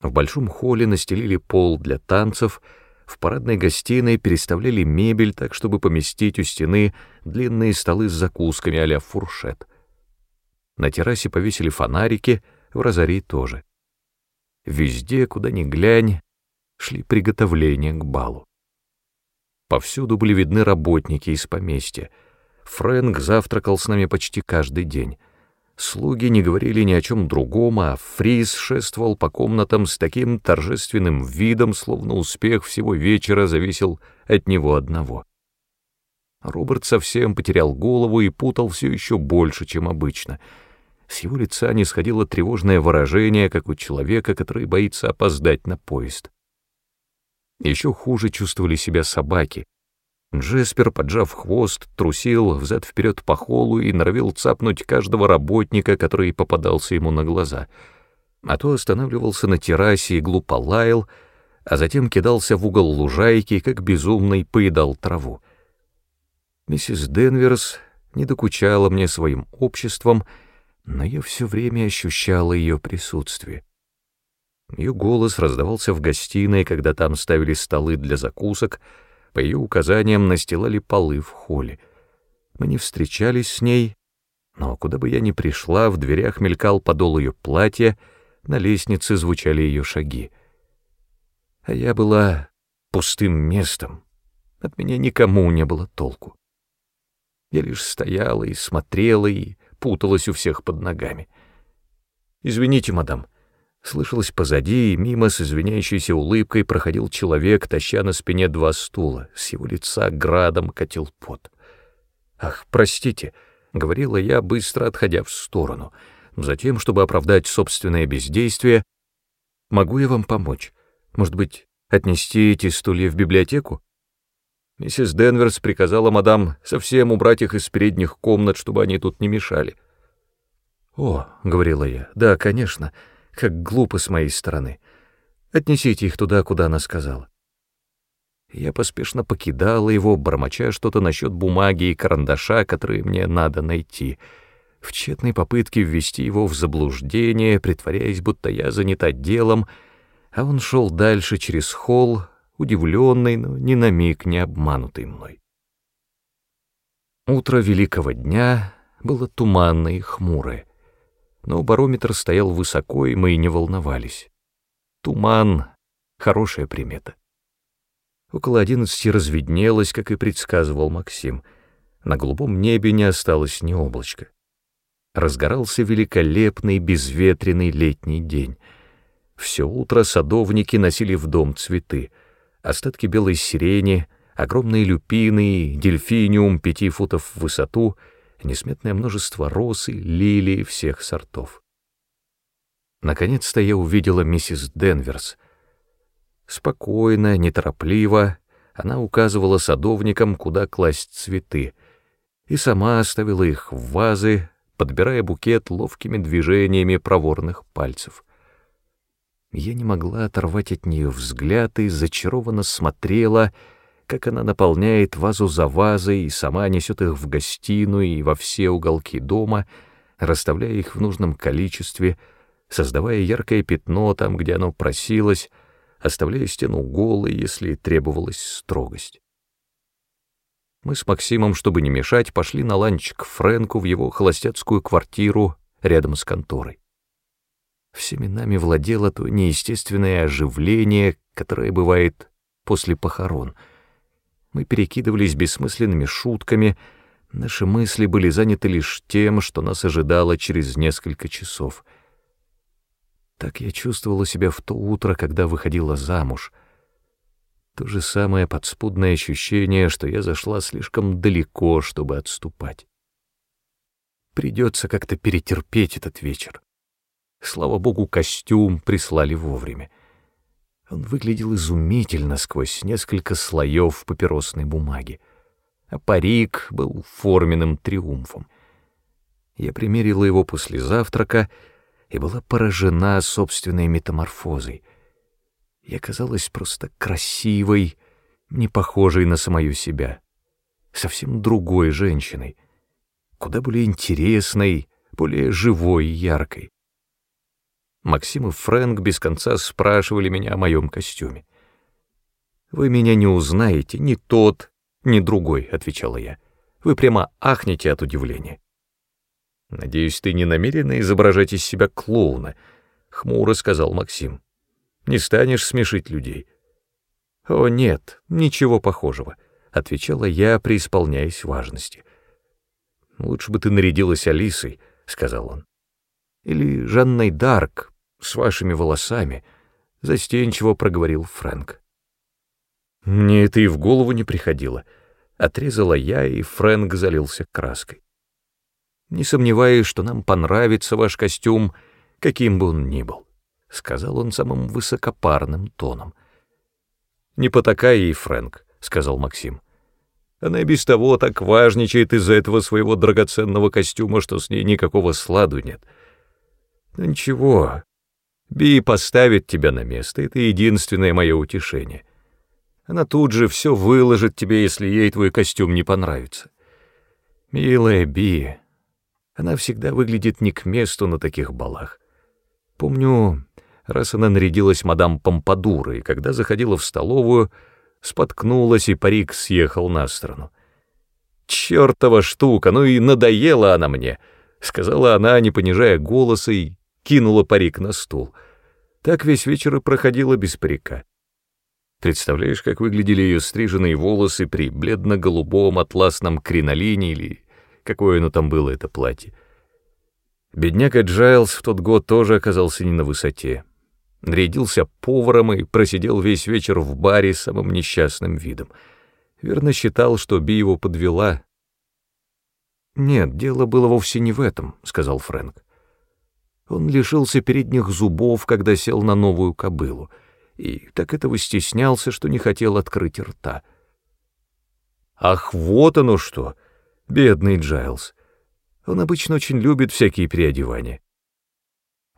В большом холле настелили пол для танцев, в парадной гостиной переставляли мебель так, чтобы поместить у стены длинные столы с закусками а фуршет. На террасе повесили фонарики, в розарии тоже. Везде, куда ни глянь, шли приготовления к балу. Повсюду были видны работники из поместья. Фрэнк завтракал с нами почти каждый день. Слуги не говорили ни о чем другом, а Фриз шествовал по комнатам с таким торжественным видом, словно успех всего вечера зависел от него одного. Роберт совсем потерял голову и путал все еще больше, чем обычно. С его лица не сходило тревожное выражение, как у человека, который боится опоздать на поезд. Еще хуже чувствовали себя собаки. Джеспер, поджав хвост, трусил взад-вперед по холу и норовил цапнуть каждого работника, который попадался ему на глаза. А то останавливался на террасе и глупо лаял, а затем кидался в угол лужайки, как безумный поедал траву. Миссис Денверс не докучала мне своим обществом, но я все время ощущала ее присутствие. Ее голос раздавался в гостиной, когда там ставили столы для закусок, по ее указаниям настилали полы в холле. Мы не встречались с ней, но куда бы я ни пришла, в дверях мелькал подол ее платья, на лестнице звучали ее шаги. А я была пустым местом, от меня никому не было толку. Я лишь стояла и смотрела, и путалась у всех под ногами. «Извините, мадам», Слышалось позади, и мимо с извиняющейся улыбкой проходил человек, таща на спине два стула. С его лица градом катил пот. «Ах, простите», — говорила я, быстро отходя в сторону. Затем, чтобы оправдать собственное бездействие, «могу я вам помочь? Может быть, отнести эти стулья в библиотеку?» Миссис Денверс приказала мадам совсем убрать их из передних комнат, чтобы они тут не мешали. «О», — говорила я, — «да, конечно». Как глупо с моей стороны. Отнесите их туда, куда она сказала. Я поспешно покидала его, бормоча что-то насчет бумаги и карандаша, которые мне надо найти, в тщетной попытке ввести его в заблуждение, притворяясь, будто я занята делом, а он шел дальше через холл, удивленный, но ни на миг не обманутый мной. Утро великого дня было туманное и хмурое но барометр стоял высоко, и мы не волновались. Туман — хорошая примета. Около одиннадцати разведнелось, как и предсказывал Максим. На голубом небе не осталось ни облачка. Разгорался великолепный безветренный летний день. Все утро садовники носили в дом цветы. Остатки белой сирени, огромные люпины, дельфиниум пяти футов в высоту — несметное множество роз и лилий всех сортов. Наконец-то я увидела миссис Денверс. Спокойно, неторопливо она указывала садовникам, куда класть цветы, и сама оставила их в вазы, подбирая букет ловкими движениями проворных пальцев. Я не могла оторвать от нее взгляд и зачарованно смотрела — как она наполняет вазу за вазой и сама несет их в гостиную и во все уголки дома, расставляя их в нужном количестве, создавая яркое пятно там, где оно просилось, оставляя стену голой, если требовалась строгость. Мы с Максимом, чтобы не мешать, пошли на ланч к Фрэнку в его холостяцкую квартиру рядом с конторой. Всеми нами владело то неестественное оживление, которое бывает после похорон — мы перекидывались бессмысленными шутками, наши мысли были заняты лишь тем, что нас ожидало через несколько часов. Так я чувствовала себя в то утро, когда выходила замуж. То же самое подспудное ощущение, что я зашла слишком далеко, чтобы отступать. Придется как-то перетерпеть этот вечер. Слава богу, костюм прислали вовремя. Он выглядел изумительно сквозь несколько слоев папиросной бумаги, а парик был форменным триумфом. Я примерила его после завтрака и была поражена собственной метаморфозой. Я казалась просто красивой, не похожей на самую себя, совсем другой женщиной, куда более интересной, более живой и яркой. Максим и Фрэнк без конца спрашивали меня о моем костюме. «Вы меня не узнаете, ни тот, ни другой», — отвечала я. «Вы прямо ахнете от удивления». «Надеюсь, ты не намерена изображать из себя клоуна», — хмуро сказал Максим. «Не станешь смешить людей». «О, нет, ничего похожего», — отвечала я, преисполняясь важности. «Лучше бы ты нарядилась Алисой», — сказал он. «Или Жанной Дарк, с вашими волосами», — застенчиво проговорил Фрэнк. «Мне это и в голову не приходило», — отрезала я, и Фрэнк залился краской. «Не сомневаюсь, что нам понравится ваш костюм, каким бы он ни был», — сказал он самым высокопарным тоном. «Не потакай ей, Фрэнк», — сказал Максим. «Она и без того так важничает из-за этого своего драгоценного костюма, что с ней никакого сладу нет. Ничего, Би поставит тебя на место, это единственное мое утешение. Она тут же все выложит тебе, если ей твой костюм не понравится. Милая Би, она всегда выглядит не к месту на таких балах. Помню, раз она нарядилась мадам Помпадур, и когда заходила в столовую, споткнулась, и парик съехал на сторону. «Чёртова штука, ну и надоела она мне», — сказала она, не понижая голоса, и кинула парик на стул. Так весь вечер и проходила без парика. Представляешь, как выглядели ее стриженные волосы при бледно-голубом атласном кринолине или какое оно там было, это платье. Бедняка Джайлз в тот год тоже оказался не на высоте. Нарядился поваром и просидел весь вечер в баре с самым несчастным видом. Верно считал, что Би его подвела. «Нет, дело было вовсе не в этом», — сказал Фрэнк. Он лишился передних зубов, когда сел на новую кобылу, и так этого стеснялся, что не хотел открыть рта. «Ах, вот оно что! Бедный Джайлз! Он обычно очень любит всякие переодевания».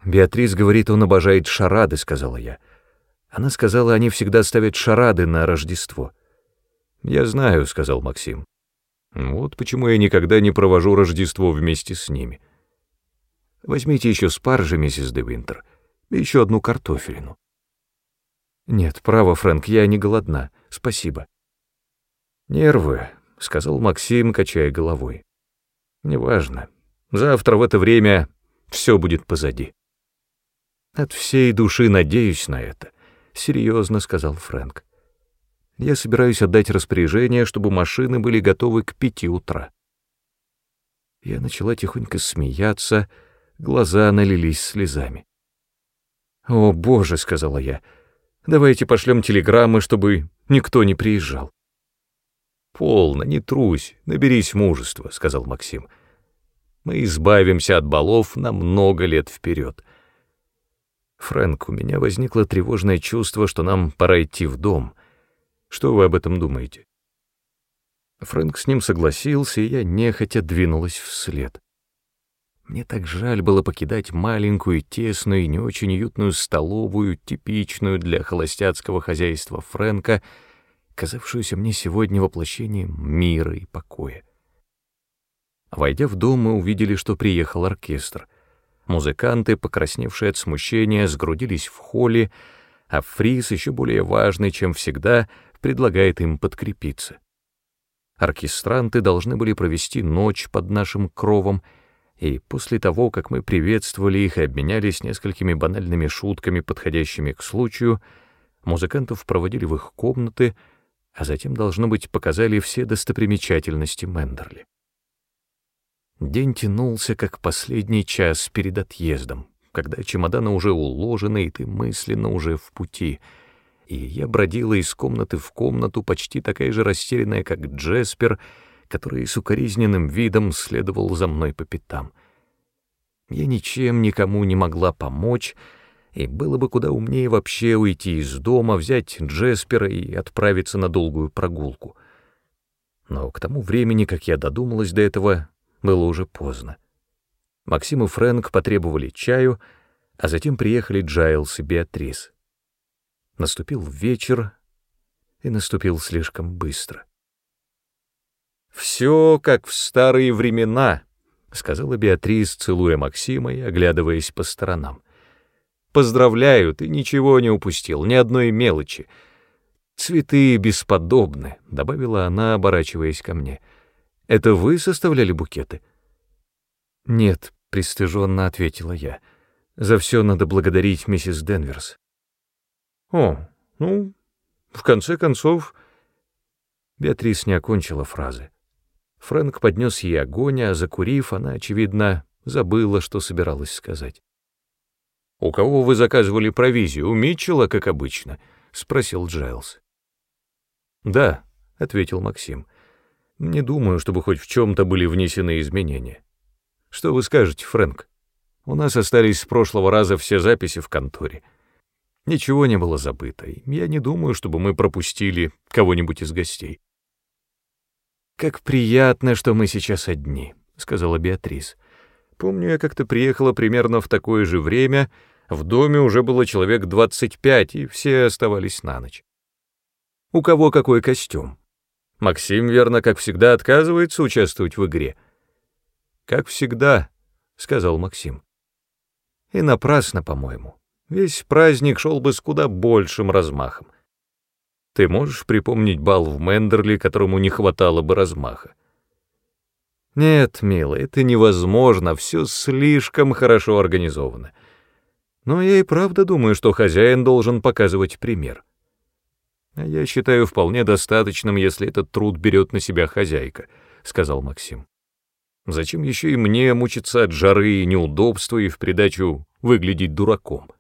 «Беатрис говорит, он обожает шарады», — сказала я. Она сказала, они всегда ставят шарады на Рождество. «Я знаю», — сказал Максим. «Вот почему я никогда не провожу Рождество вместе с ними». Возьмите еще спаржи, миссис де Винтер, и еще одну картофелину. Нет, право, Фрэнк, я не голодна, спасибо. Нервы, — сказал Максим, качая головой. Неважно, завтра в это время все будет позади. От всей души надеюсь на это, — серьезно сказал Фрэнк. Я собираюсь отдать распоряжение, чтобы машины были готовы к пяти утра. Я начала тихонько смеяться, — глаза налились слезами. «О, Боже!» — сказала я. «Давайте пошлем телеграммы, чтобы никто не приезжал». «Полно, не трусь, наберись мужества», — сказал Максим. «Мы избавимся от балов на много лет вперед». «Фрэнк, у меня возникло тревожное чувство, что нам пора идти в дом. Что вы об этом думаете?» Фрэнк с ним согласился, и я нехотя двинулась вслед. Мне так жаль было покидать маленькую, тесную и не очень уютную столовую, типичную для холостяцкого хозяйства Фрэнка, казавшуюся мне сегодня воплощением мира и покоя. Войдя в дом, мы увидели, что приехал оркестр. Музыканты, покрасневшие от смущения, сгрудились в холле, а Фрис, еще более важный, чем всегда, предлагает им подкрепиться. Оркестранты должны были провести ночь под нашим кровом — и после того, как мы приветствовали их и обменялись несколькими банальными шутками, подходящими к случаю, музыкантов проводили в их комнаты, а затем, должно быть, показали все достопримечательности Мендерли. День тянулся, как последний час перед отъездом, когда чемоданы уже уложены, и ты мысленно уже в пути. И я бродила из комнаты в комнату, почти такая же растерянная, как Джеспер — который с укоризненным видом следовал за мной по пятам. Я ничем никому не могла помочь, и было бы куда умнее вообще уйти из дома, взять Джеспера и отправиться на долгую прогулку. Но к тому времени, как я додумалась до этого, было уже поздно. Максим и Фрэнк потребовали чаю, а затем приехали Джайлс и Беатрис. Наступил вечер, и наступил слишком быстро. «Все как в старые времена», — сказала Беатрис, целуя Максима и оглядываясь по сторонам. «Поздравляю, ты ничего не упустил, ни одной мелочи. Цветы бесподобны», — добавила она, оборачиваясь ко мне. «Это вы составляли букеты?» «Нет», — пристыженно ответила я. «За все надо благодарить миссис Денверс». «О, ну, в конце концов...» Беатрис не окончила фразы. Фрэнк поднес ей огонь, а закурив, она, очевидно, забыла, что собиралась сказать. «У кого вы заказывали провизию? У Митчелла, как обычно?» — спросил Джайлз. «Да», — ответил Максим. «Не думаю, чтобы хоть в чем-то были внесены изменения. Что вы скажете, Фрэнк? У нас остались с прошлого раза все записи в конторе. Ничего не было забыто, я не думаю, чтобы мы пропустили кого-нибудь из гостей». «Как приятно, что мы сейчас одни», — сказала Беатрис. «Помню, я как-то приехала примерно в такое же время, в доме уже было человек двадцать пять, и все оставались на ночь. У кого какой костюм? Максим, верно, как всегда, отказывается участвовать в игре». «Как всегда», — сказал Максим. «И напрасно, по-моему. Весь праздник шел бы с куда большим размахом. Ты можешь припомнить бал в Мендерли, которому не хватало бы размаха? Нет, милый, это невозможно, все слишком хорошо организовано. Но я и правда думаю, что хозяин должен показывать пример. А я считаю вполне достаточным, если этот труд берет на себя хозяйка, — сказал Максим. Зачем еще и мне мучиться от жары и неудобства и в придачу выглядеть дураком?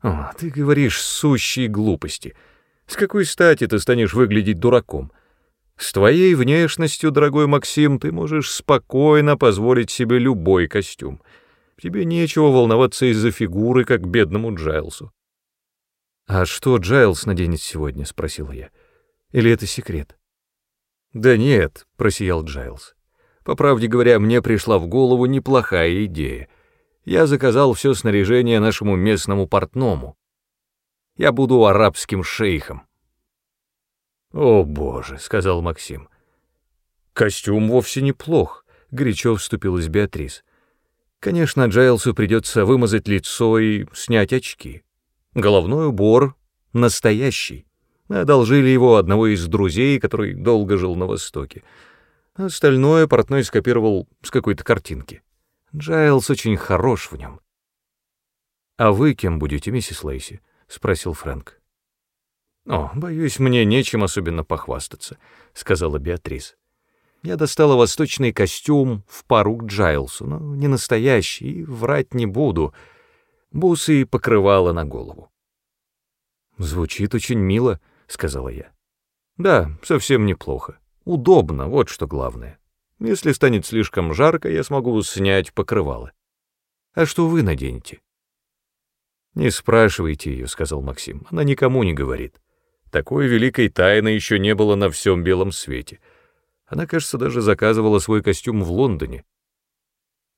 О, ты говоришь сущие глупости — с какой стати ты станешь выглядеть дураком? С твоей внешностью, дорогой Максим, ты можешь спокойно позволить себе любой костюм. Тебе нечего волноваться из-за фигуры, как бедному Джайлсу. «А что Джайлс наденет сегодня?» — спросила я. «Или это секрет?» «Да нет», — просиял Джайлс. «По правде говоря, мне пришла в голову неплохая идея. Я заказал все снаряжение нашему местному портному. Я буду арабским шейхом. «О, боже», — сказал Максим. «Костюм вовсе неплох», — горячо вступилась Беатрис. «Конечно, Джайлсу придется вымазать лицо и снять очки. Головной убор настоящий. Одолжили его у одного из друзей, который долго жил на Востоке. Остальное портной скопировал с какой-то картинки. Джайлс очень хорош в нем». «А вы кем будете, миссис Лейси?» — спросил Фрэнк. «О, боюсь, мне нечем особенно похвастаться», — сказала Беатрис. «Я достала восточный костюм в пару к Джайлсу, но не настоящий, и врать не буду. Бусы и покрывала на голову». «Звучит очень мило», — сказала я. «Да, совсем неплохо. Удобно, вот что главное. Если станет слишком жарко, я смогу снять покрывало. А что вы наденете?» «Не спрашивайте ее», — сказал Максим. «Она никому не говорит. Такой великой тайны еще не было на всем белом свете. Она, кажется, даже заказывала свой костюм в Лондоне».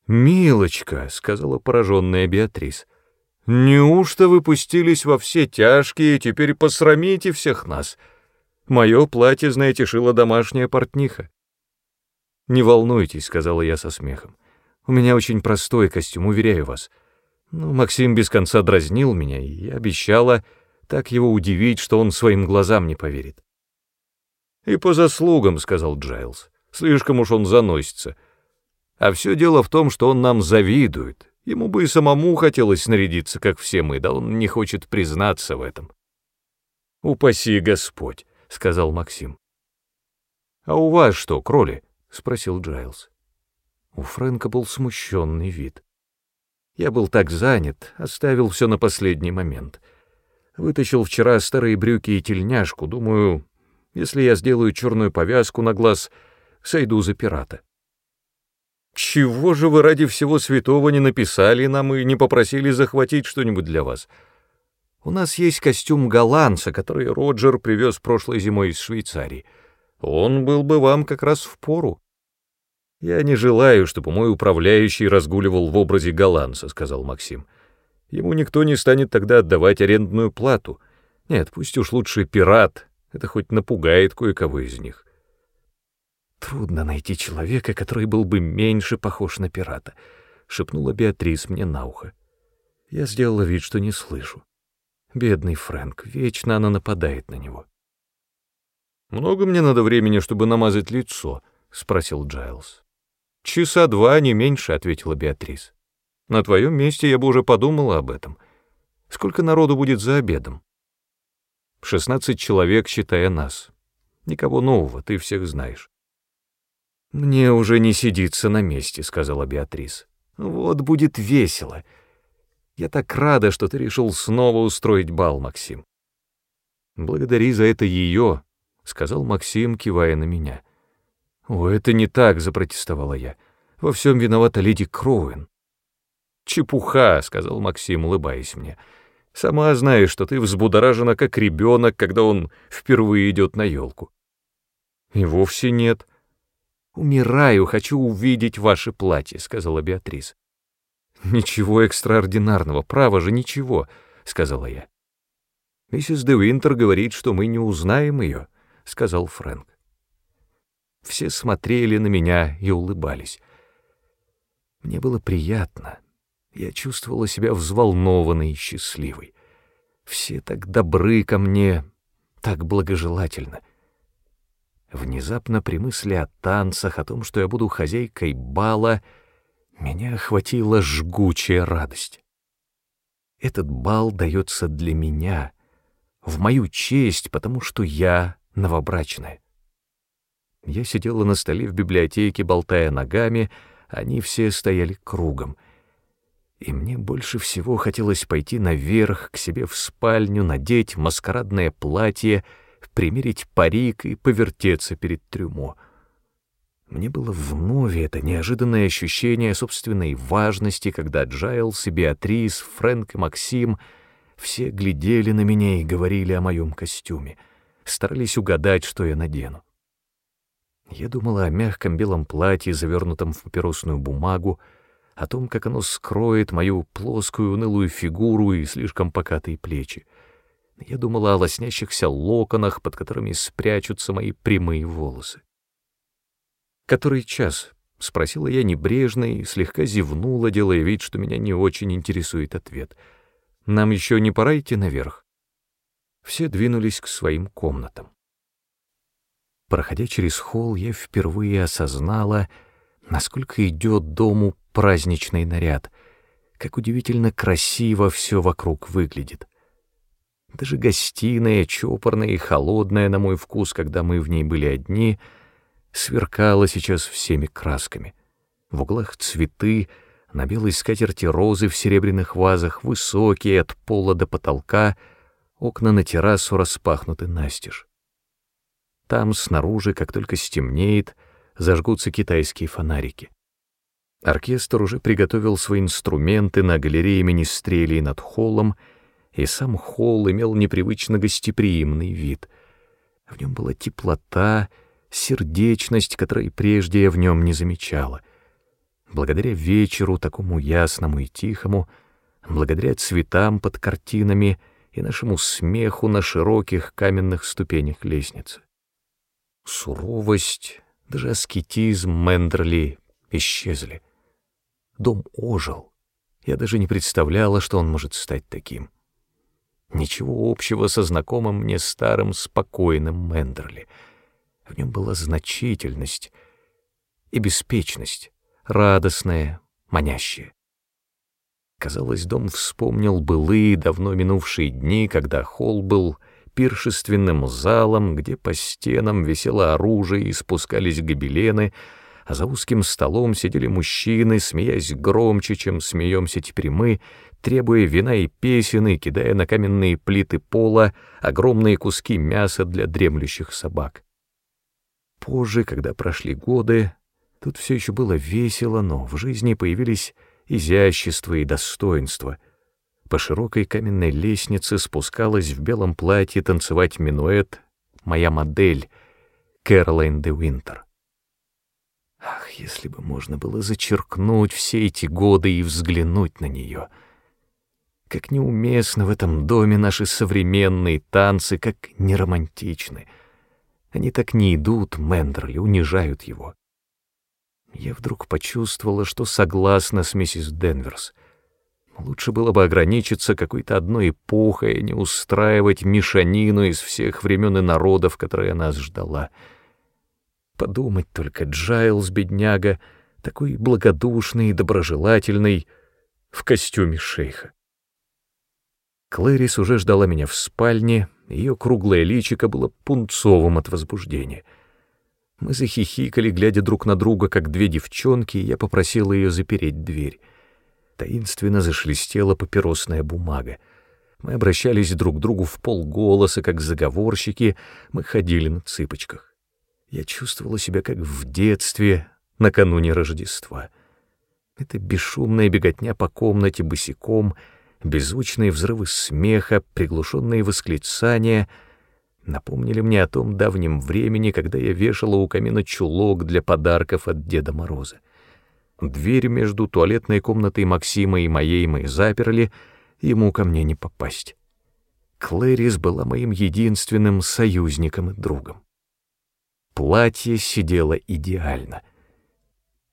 «Милочка», — сказала пораженная Беатрис, — «неужто вы пустились во все тяжкие и теперь посрамите всех нас? Мое платье, знаете, шила домашняя портниха». «Не волнуйтесь», — сказала я со смехом. «У меня очень простой костюм, уверяю вас». Ну, Максим без конца дразнил меня и обещала так его удивить, что он своим глазам не поверит. «И по заслугам», — сказал Джайлз, — «слишком уж он заносится. А все дело в том, что он нам завидует. Ему бы и самому хотелось снарядиться, как все мы, да он не хочет признаться в этом». «Упаси Господь», — сказал Максим. «А у вас что, кроли?» — спросил Джайлз. У Фрэнка был смущенный вид. Я был так занят, оставил все на последний момент. Вытащил вчера старые брюки и тельняшку, думаю, если я сделаю черную повязку на глаз, сойду за пирата. Чего же вы ради всего святого не написали нам и не попросили захватить что-нибудь для вас? У нас есть костюм голландца, который Роджер привез прошлой зимой из Швейцарии. Он был бы вам как раз в пору. «Я не желаю, чтобы мой управляющий разгуливал в образе голландца», — сказал Максим. «Ему никто не станет тогда отдавать арендную плату. Нет, пусть уж лучше пират, это хоть напугает кое-кого из них». Трудно найти человека, который был бы меньше похож на пирата, шепнула Беатрис мне на ухо. Я сделала вид, что не слышу. Бедный Фрэнк, вечно она нападает на него. «Много мне надо времени, чтобы намазать лицо?» — спросил Джайлз. «Часа два, не меньше», — ответила Беатрис. «На твоем месте я бы уже подумала об этом. Сколько народу будет за обедом?» «Шестнадцать человек, считая нас. Никого нового, ты всех знаешь». «Мне уже не сидится на месте», — сказала Беатрис. «Вот будет весело. Я так рада, что ты решил снова устроить бал, Максим». «Благодари за это ее», — сказал Максим, кивая на меня. «О, это не так», — запротестовала я. «Во всем виновата леди Кроуэн». «Чепуха», — сказал Максим, улыбаясь мне. «Сама знаешь, что ты взбудоражена, как ребенок, когда он впервые идет на елку». «И вовсе нет», «Умираю, хочу увидеть ваше платье», — сказала Беатрис. «Ничего экстраординарного, право же, ничего», — сказала я. «Миссис де Винтер говорит, что мы не узнаем ее», — сказал Фрэнк. Все смотрели на меня и улыбались. Мне было приятно. Я чувствовала себя взволнованной и счастливой. Все так добры ко мне, так благожелательно — Внезапно при мысли о танцах, о том, что я буду хозяйкой бала, меня охватила жгучая радость. Этот бал дается для меня, в мою честь, потому что я новобрачная. Я сидела на столе в библиотеке, болтая ногами, они все стояли кругом. И мне больше всего хотелось пойти наверх, к себе в спальню, надеть маскарадное платье — примерить парик и повертеться перед трюмо. Мне было вновь это неожиданное ощущение собственной важности, когда Джайлс и Беатрис, Фрэнк и Максим все глядели на меня и говорили о моем костюме, старались угадать, что я надену. Я думала о мягком белом платье, завернутом в папиросную бумагу, о том, как оно скроет мою плоскую унылую фигуру и слишком покатые плечи. Я думала о лоснящихся локонах, под которыми спрячутся мои прямые волосы. «Который час?» — спросила я небрежно и слегка зевнула, делая вид, что меня не очень интересует ответ. «Нам еще не пора идти наверх?» Все двинулись к своим комнатам. Проходя через холл, я впервые осознала, насколько идет дому праздничный наряд, как удивительно красиво все вокруг выглядит. Даже гостиная, чопорная и холодная, на мой вкус, когда мы в ней были одни, сверкала сейчас всеми красками. В углах цветы, на белой скатерти розы в серебряных вазах, высокие от пола до потолка, окна на террасу распахнуты настежь. Там снаружи, как только стемнеет, зажгутся китайские фонарики. Оркестр уже приготовил свои инструменты на галерее министрелей над холлом — и сам холл имел непривычно гостеприимный вид. В нем была теплота, сердечность, которой прежде я в нем не замечала. Благодаря вечеру, такому ясному и тихому, благодаря цветам под картинами и нашему смеху на широких каменных ступенях лестницы. Суровость, даже аскетизм Мендерли исчезли. Дом ожил. Я даже не представляла, что он может стать таким. Ничего общего со знакомым мне старым спокойным Мендерли. В нем была значительность и беспечность, радостная, манящая. Казалось, дом вспомнил былые, давно минувшие дни, когда холл был пиршественным залом, где по стенам висело оружие и спускались гобелены, а за узким столом сидели мужчины, смеясь громче, чем смеемся теперь мы, требуя вина и песен и кидая на каменные плиты пола огромные куски мяса для дремлющих собак. Позже, когда прошли годы, тут все еще было весело, но в жизни появились изящество и достоинство. По широкой каменной лестнице спускалась в белом платье танцевать минуэт моя модель Кэролайн де Уинтер. Ах, если бы можно было зачеркнуть все эти годы и взглянуть на нее — как неуместны в этом доме наши современные танцы, как неромантичны. Они так не идут, Мендерли, унижают его. Я вдруг почувствовала, что согласна с миссис Денверс. Лучше было бы ограничиться какой-то одной эпохой, а не устраивать мешанину из всех времен и народов, которые нас ждала. Подумать только, Джайлз, бедняга, такой благодушный и доброжелательный, в костюме шейха. Клэрис уже ждала меня в спальне, ее круглое личико было пунцовым от возбуждения. Мы захихикали, глядя друг на друга, как две девчонки, и я попросила ее запереть дверь. Таинственно зашелестела папиросная бумага. Мы обращались друг к другу в полголоса, как заговорщики, мы ходили на цыпочках. Я чувствовала себя как в детстве, накануне Рождества. Это бесшумная беготня по комнате босиком, беззвучные взрывы смеха, приглушенные восклицания напомнили мне о том давнем времени, когда я вешала у камина чулок для подарков от Деда Мороза. Дверь между туалетной комнатой Максима и моей мы заперли, ему ко мне не попасть. Клэрис была моим единственным союзником и другом. Платье сидело идеально.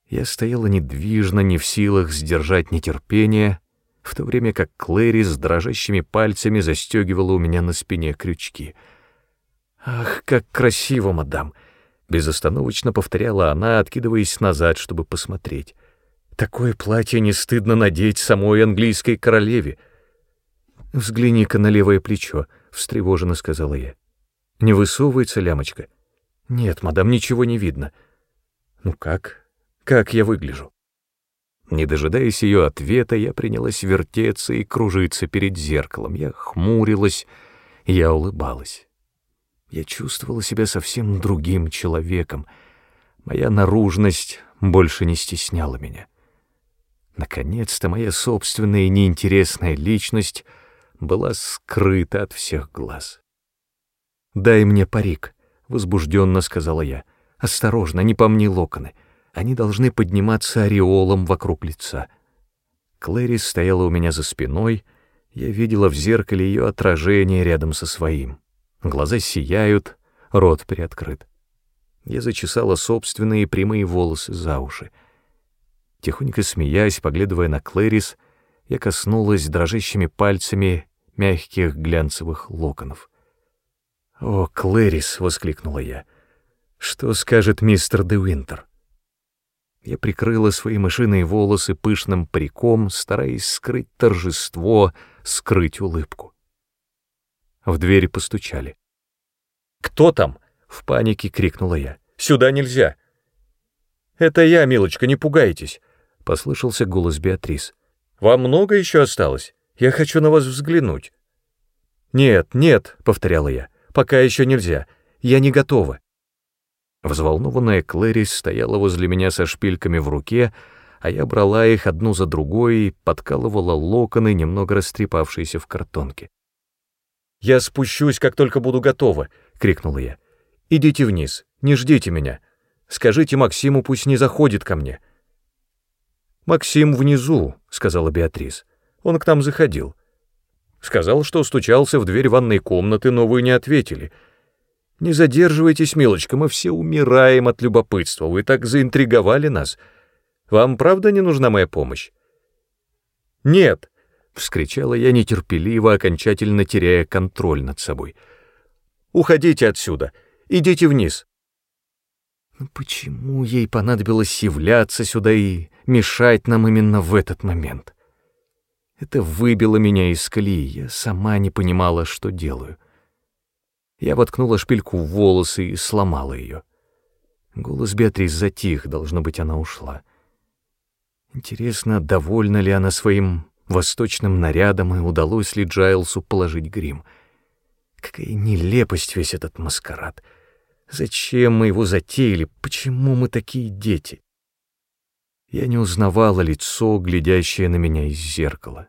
Я стояла недвижно, не в силах сдержать нетерпение, в то время как Клэри с дрожащими пальцами застегивала у меня на спине крючки. «Ах, как красиво, мадам!» Безостановочно повторяла она, откидываясь назад, чтобы посмотреть. «Такое платье не стыдно надеть самой английской королеве». «Взгляни-ка на левое плечо», — встревоженно сказала я. «Не высовывается лямочка?» «Нет, мадам, ничего не видно». «Ну как? Как я выгляжу?» Не дожидаясь ее ответа, я принялась вертеться и кружиться перед зеркалом. Я хмурилась, я улыбалась. Я чувствовала себя совсем другим человеком. Моя наружность больше не стесняла меня. Наконец-то моя собственная неинтересная личность была скрыта от всех глаз. «Дай мне парик», — возбужденно сказала я. «Осторожно, не помни локоны. Они должны подниматься ореолом вокруг лица». Клэрис стояла у меня за спиной, я видела в зеркале ее отражение рядом со своим. Глаза сияют, рот приоткрыт. Я зачесала собственные прямые волосы за уши. Тихонько смеясь, поглядывая на Клэрис, я коснулась дрожащими пальцами мягких глянцевых локонов. «О, Клэрис!» — воскликнула я. «Что скажет мистер Де Винтер?» Я прикрыла свои мышиные волосы пышным париком, стараясь скрыть торжество, скрыть улыбку. В двери постучали. «Кто там?» — в панике крикнула я. «Сюда нельзя!» «Это я, милочка, не пугайтесь!» — послышался голос Беатрис. «Вам много еще осталось? Я хочу на вас взглянуть». «Нет, нет», — повторяла я, — «пока еще нельзя. Я не готова». Взволнованная Клэрис стояла возле меня со шпильками в руке, а я брала их одну за другой и подкалывала локоны, немного растрепавшиеся в картонке. «Я спущусь, как только буду готова», — крикнула я. «Идите вниз, не ждите меня. Скажите Максиму, пусть не заходит ко мне». «Максим внизу», — сказала Беатрис. «Он к нам заходил. Сказал, что стучался в дверь ванной комнаты, но вы не ответили. Не задерживайтесь, милочка, мы все умираем от любопытства. Вы так заинтриговали нас. Вам правда не нужна моя помощь?» «Нет», — вскричала я нетерпеливо, окончательно теряя контроль над собой. «Уходите отсюда! Идите вниз!» Ну почему ей понадобилось являться сюда и мешать нам именно в этот момент? Это выбило меня из колеи, я сама не понимала, что делаю. Я воткнула шпильку в волосы и сломала ее. Голос Беатрис затих, должно быть, она ушла. Интересно, довольна ли она своим восточным нарядом и удалось ли Джайлсу положить грим. Какая нелепость весь этот маскарад. Зачем мы его затеяли? Почему мы такие дети? Я не узнавала лицо, глядящее на меня из зеркала.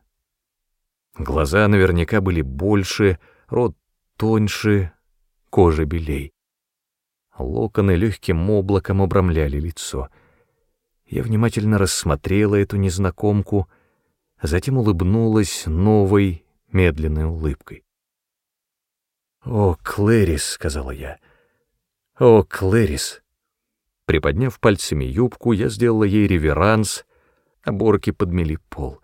Глаза наверняка были больше, рот тоньше, кожа белей. Локоны легким облаком обрамляли лицо. Я внимательно рассмотрела эту незнакомку — затем улыбнулась новой, медленной улыбкой. «О, Клэрис», — сказала я, «О, Клэрис!» Приподняв пальцами юбку, я сделала ей реверанс, оборки подмели пол.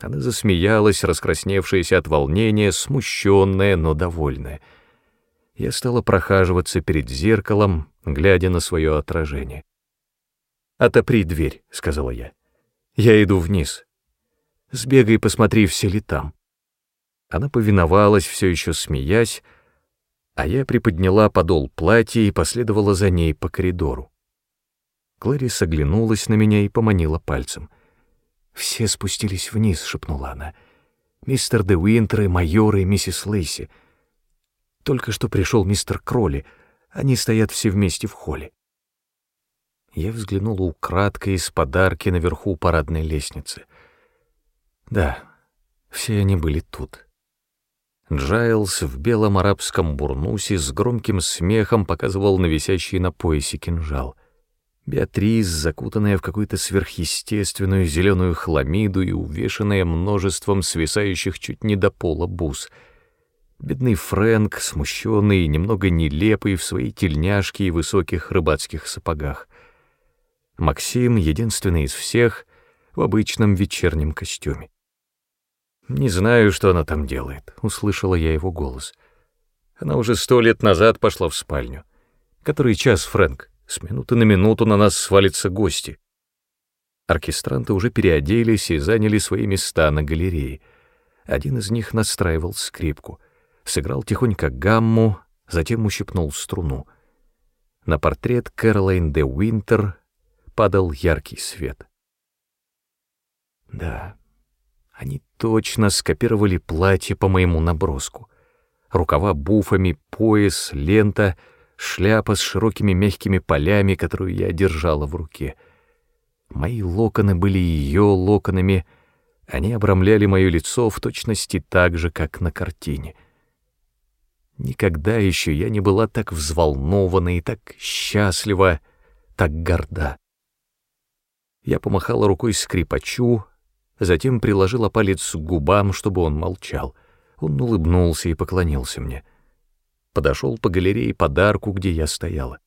Она засмеялась, раскрасневшаяся от волнения, смущенная, но довольная. Я стала прохаживаться перед зеркалом, глядя на свое отражение. «Отопри дверь», — сказала я. «Я иду вниз. Сбегай и посмотри, все ли там». Она повиновалась, все еще смеясь, а я приподняла подол платья и последовала за ней по коридору. Клэрис оглянулась на меня и поманила пальцем. «Все спустились вниз», — шепнула она. «Мистер Де Уинтер и майор и миссис Лейси. Только что пришел мистер Кроли. Они стоят все вместе в холле». Я взглянула украдкой из подарки наверху парадной лестницы. Да, все они были тут. Джайлз в белом арабском бурнусе с громким смехом показывал на висящий на поясе кинжал. Беатрис, закутанная в какую-то сверхъестественную зеленую хламиду и увешанная множеством свисающих чуть не до пола бус — Бедный Фрэнк, смущенный и немного нелепый в своей тельняшке и высоких рыбацких сапогах. Максим, единственный из всех, в обычном вечернем костюме. «Не знаю, что она там делает», — услышала я его голос. «Она уже сто лет назад пошла в спальню. Который час, Фрэнк? С минуты на минуту на нас свалятся гости». Оркестранты уже переоделись и заняли свои места на галерее. Один из них настраивал скрипку, сыграл тихонько гамму, затем ущипнул струну. На портрет Кэролайн де Уинтер падал яркий свет. Да, они точно скопировали платье по моему наброску. Рукава буфами, пояс, лента, шляпа с широкими мягкими полями, которую я держала в руке. Мои локоны были ее локонами, они обрамляли мое лицо в точности так же, как на картине. Никогда еще я не была так взволнована и так счастлива, так горда. Я помахала рукой скрипачу, затем приложила палец к губам, чтобы он молчал. Он улыбнулся и поклонился мне. Подошел по галерее подарку, где я стояла.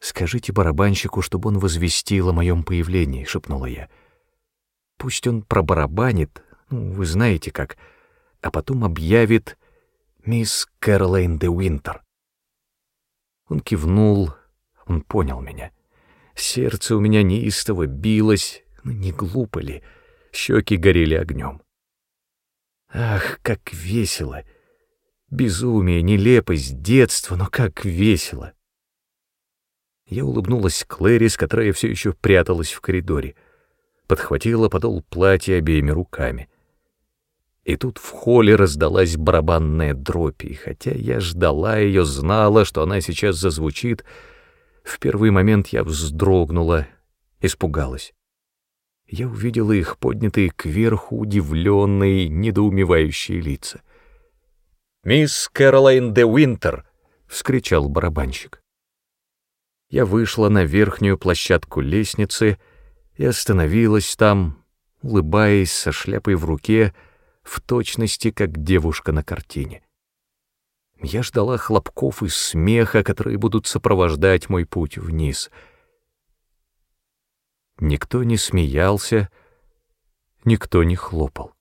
«Скажите барабанщику, чтобы он возвестил о моем появлении», — шепнула я. «Пусть он пробарабанит, ну, вы знаете как, а потом объявит «Мисс Кэролайн де Уинтер». Он кивнул, он понял меня. Сердце у меня неистово билось, ну не глупо ли, щеки горели огнем. Ах, как весело! Безумие, нелепость, детство, но как весело! Я улыбнулась Клэрис, которая все еще пряталась в коридоре, подхватила подол платья обеими руками. И тут в холле раздалась барабанная дробь, и хотя я ждала ее, знала, что она сейчас зазвучит, в первый момент я вздрогнула, испугалась. Я увидела их поднятые кверху удивленные, недоумевающие лица. «Мисс Кэролайн де Уинтер!» — вскричал барабанщик. Я вышла на верхнюю площадку лестницы и остановилась там, улыбаясь со шляпой в руке, в точности, как девушка на картине. Я ждала хлопков и смеха, которые будут сопровождать мой путь вниз. Никто не смеялся, никто не хлопал.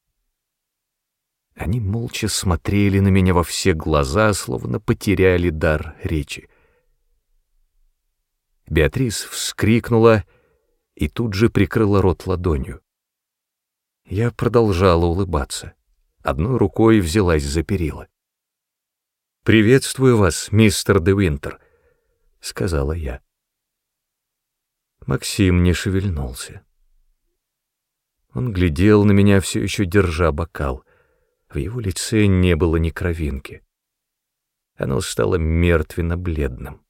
Они молча смотрели на меня во все глаза, словно потеряли дар речи. Беатрис вскрикнула и тут же прикрыла рот ладонью. Я продолжала улыбаться. Одной рукой взялась за перила. «Приветствую вас, мистер де Винтер», — сказала я. Максим не шевельнулся. Он глядел на меня, все еще держа бокал. В его лице не было ни кровинки. Оно стало мертвенно-бледным.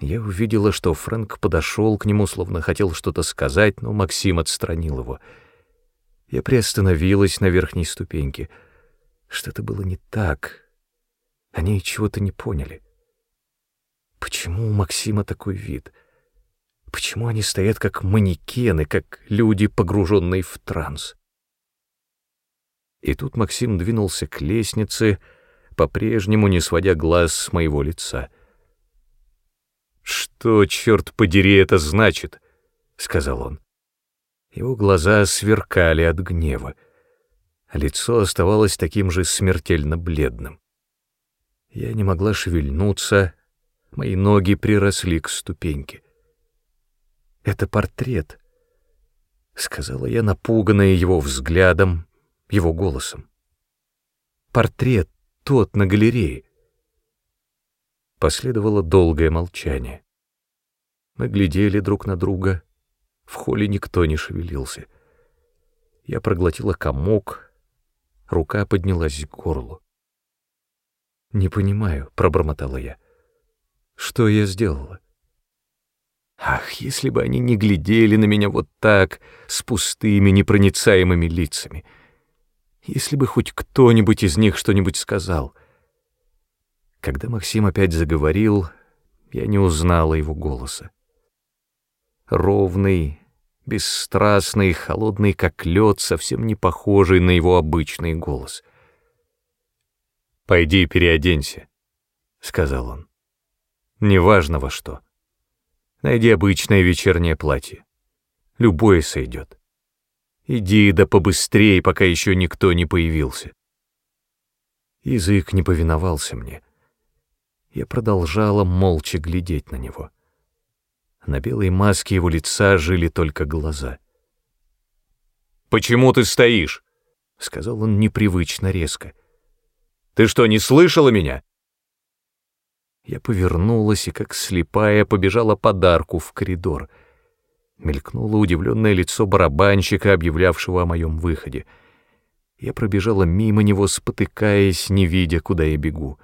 Я увидела, что Фрэнк подошел к нему, словно хотел что-то сказать, но Максим отстранил его. Я приостановилась на верхней ступеньке. Что-то было не так. Они чего-то не поняли. Почему у Максима такой вид? Почему они стоят как манекены, как люди, погруженные в транс? И тут Максим двинулся к лестнице, по-прежнему не сводя глаз с моего лица. «Что, черт подери, это значит?» — сказал он. Его глаза сверкали от гнева. Лицо оставалось таким же смертельно бледным. Я не могла шевельнуться, мои ноги приросли к ступеньке. «Это портрет», — сказала я, напуганная его взглядом, его голосом. «Портрет тот на галерее». Последовало долгое молчание. Мы глядели друг на друга. В холле никто не шевелился. Я проглотила комок, рука поднялась к горлу. «Не понимаю», — пробормотала я. «Что я сделала?» Ах, если бы они не глядели на меня вот так, с пустыми, непроницаемыми лицами. Если бы хоть кто-нибудь из них что-нибудь сказал. Когда Максим опять заговорил, я не узнала его голоса. Ровный, бесстрастный, холодный, как лед, совсем не похожий на его обычный голос. «Пойди переоденься», — сказал он. «Неважно во что». Найди обычное вечернее платье. Любое сойдет. Иди да побыстрее, пока еще никто не появился. Язык не повиновался мне. Я продолжала молча глядеть на него. На белой маске его лица жили только глаза. «Почему ты стоишь?» — сказал он непривычно резко. «Ты что, не слышала меня?» Я повернулась и, как слепая, побежала подарку в коридор. Мелькнуло удивленное лицо барабанщика, объявлявшего о моем выходе. Я пробежала мимо него, спотыкаясь, не видя, куда я бегу.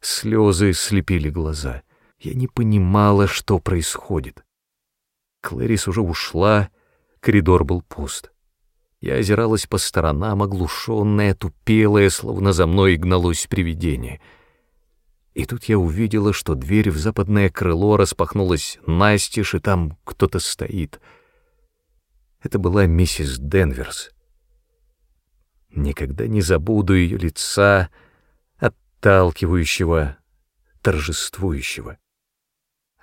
Слезы слепили глаза. Я не понимала, что происходит. Клэрис уже ушла, коридор был пуст. Я озиралась по сторонам, оглушенная, тупелая, словно за мной гналось привидение — и тут я увидела, что дверь в западное крыло распахнулась настежь, и там кто-то стоит. Это была миссис Денверс. Никогда не забуду ее лица, отталкивающего, торжествующего.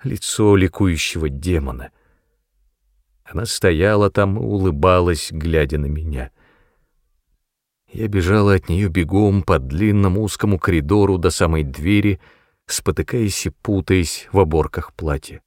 Лицо ликующего демона. Она стояла там и улыбалась, глядя на меня — я бежала от нее бегом по длинному узкому коридору до самой двери, спотыкаясь и путаясь в оборках платья.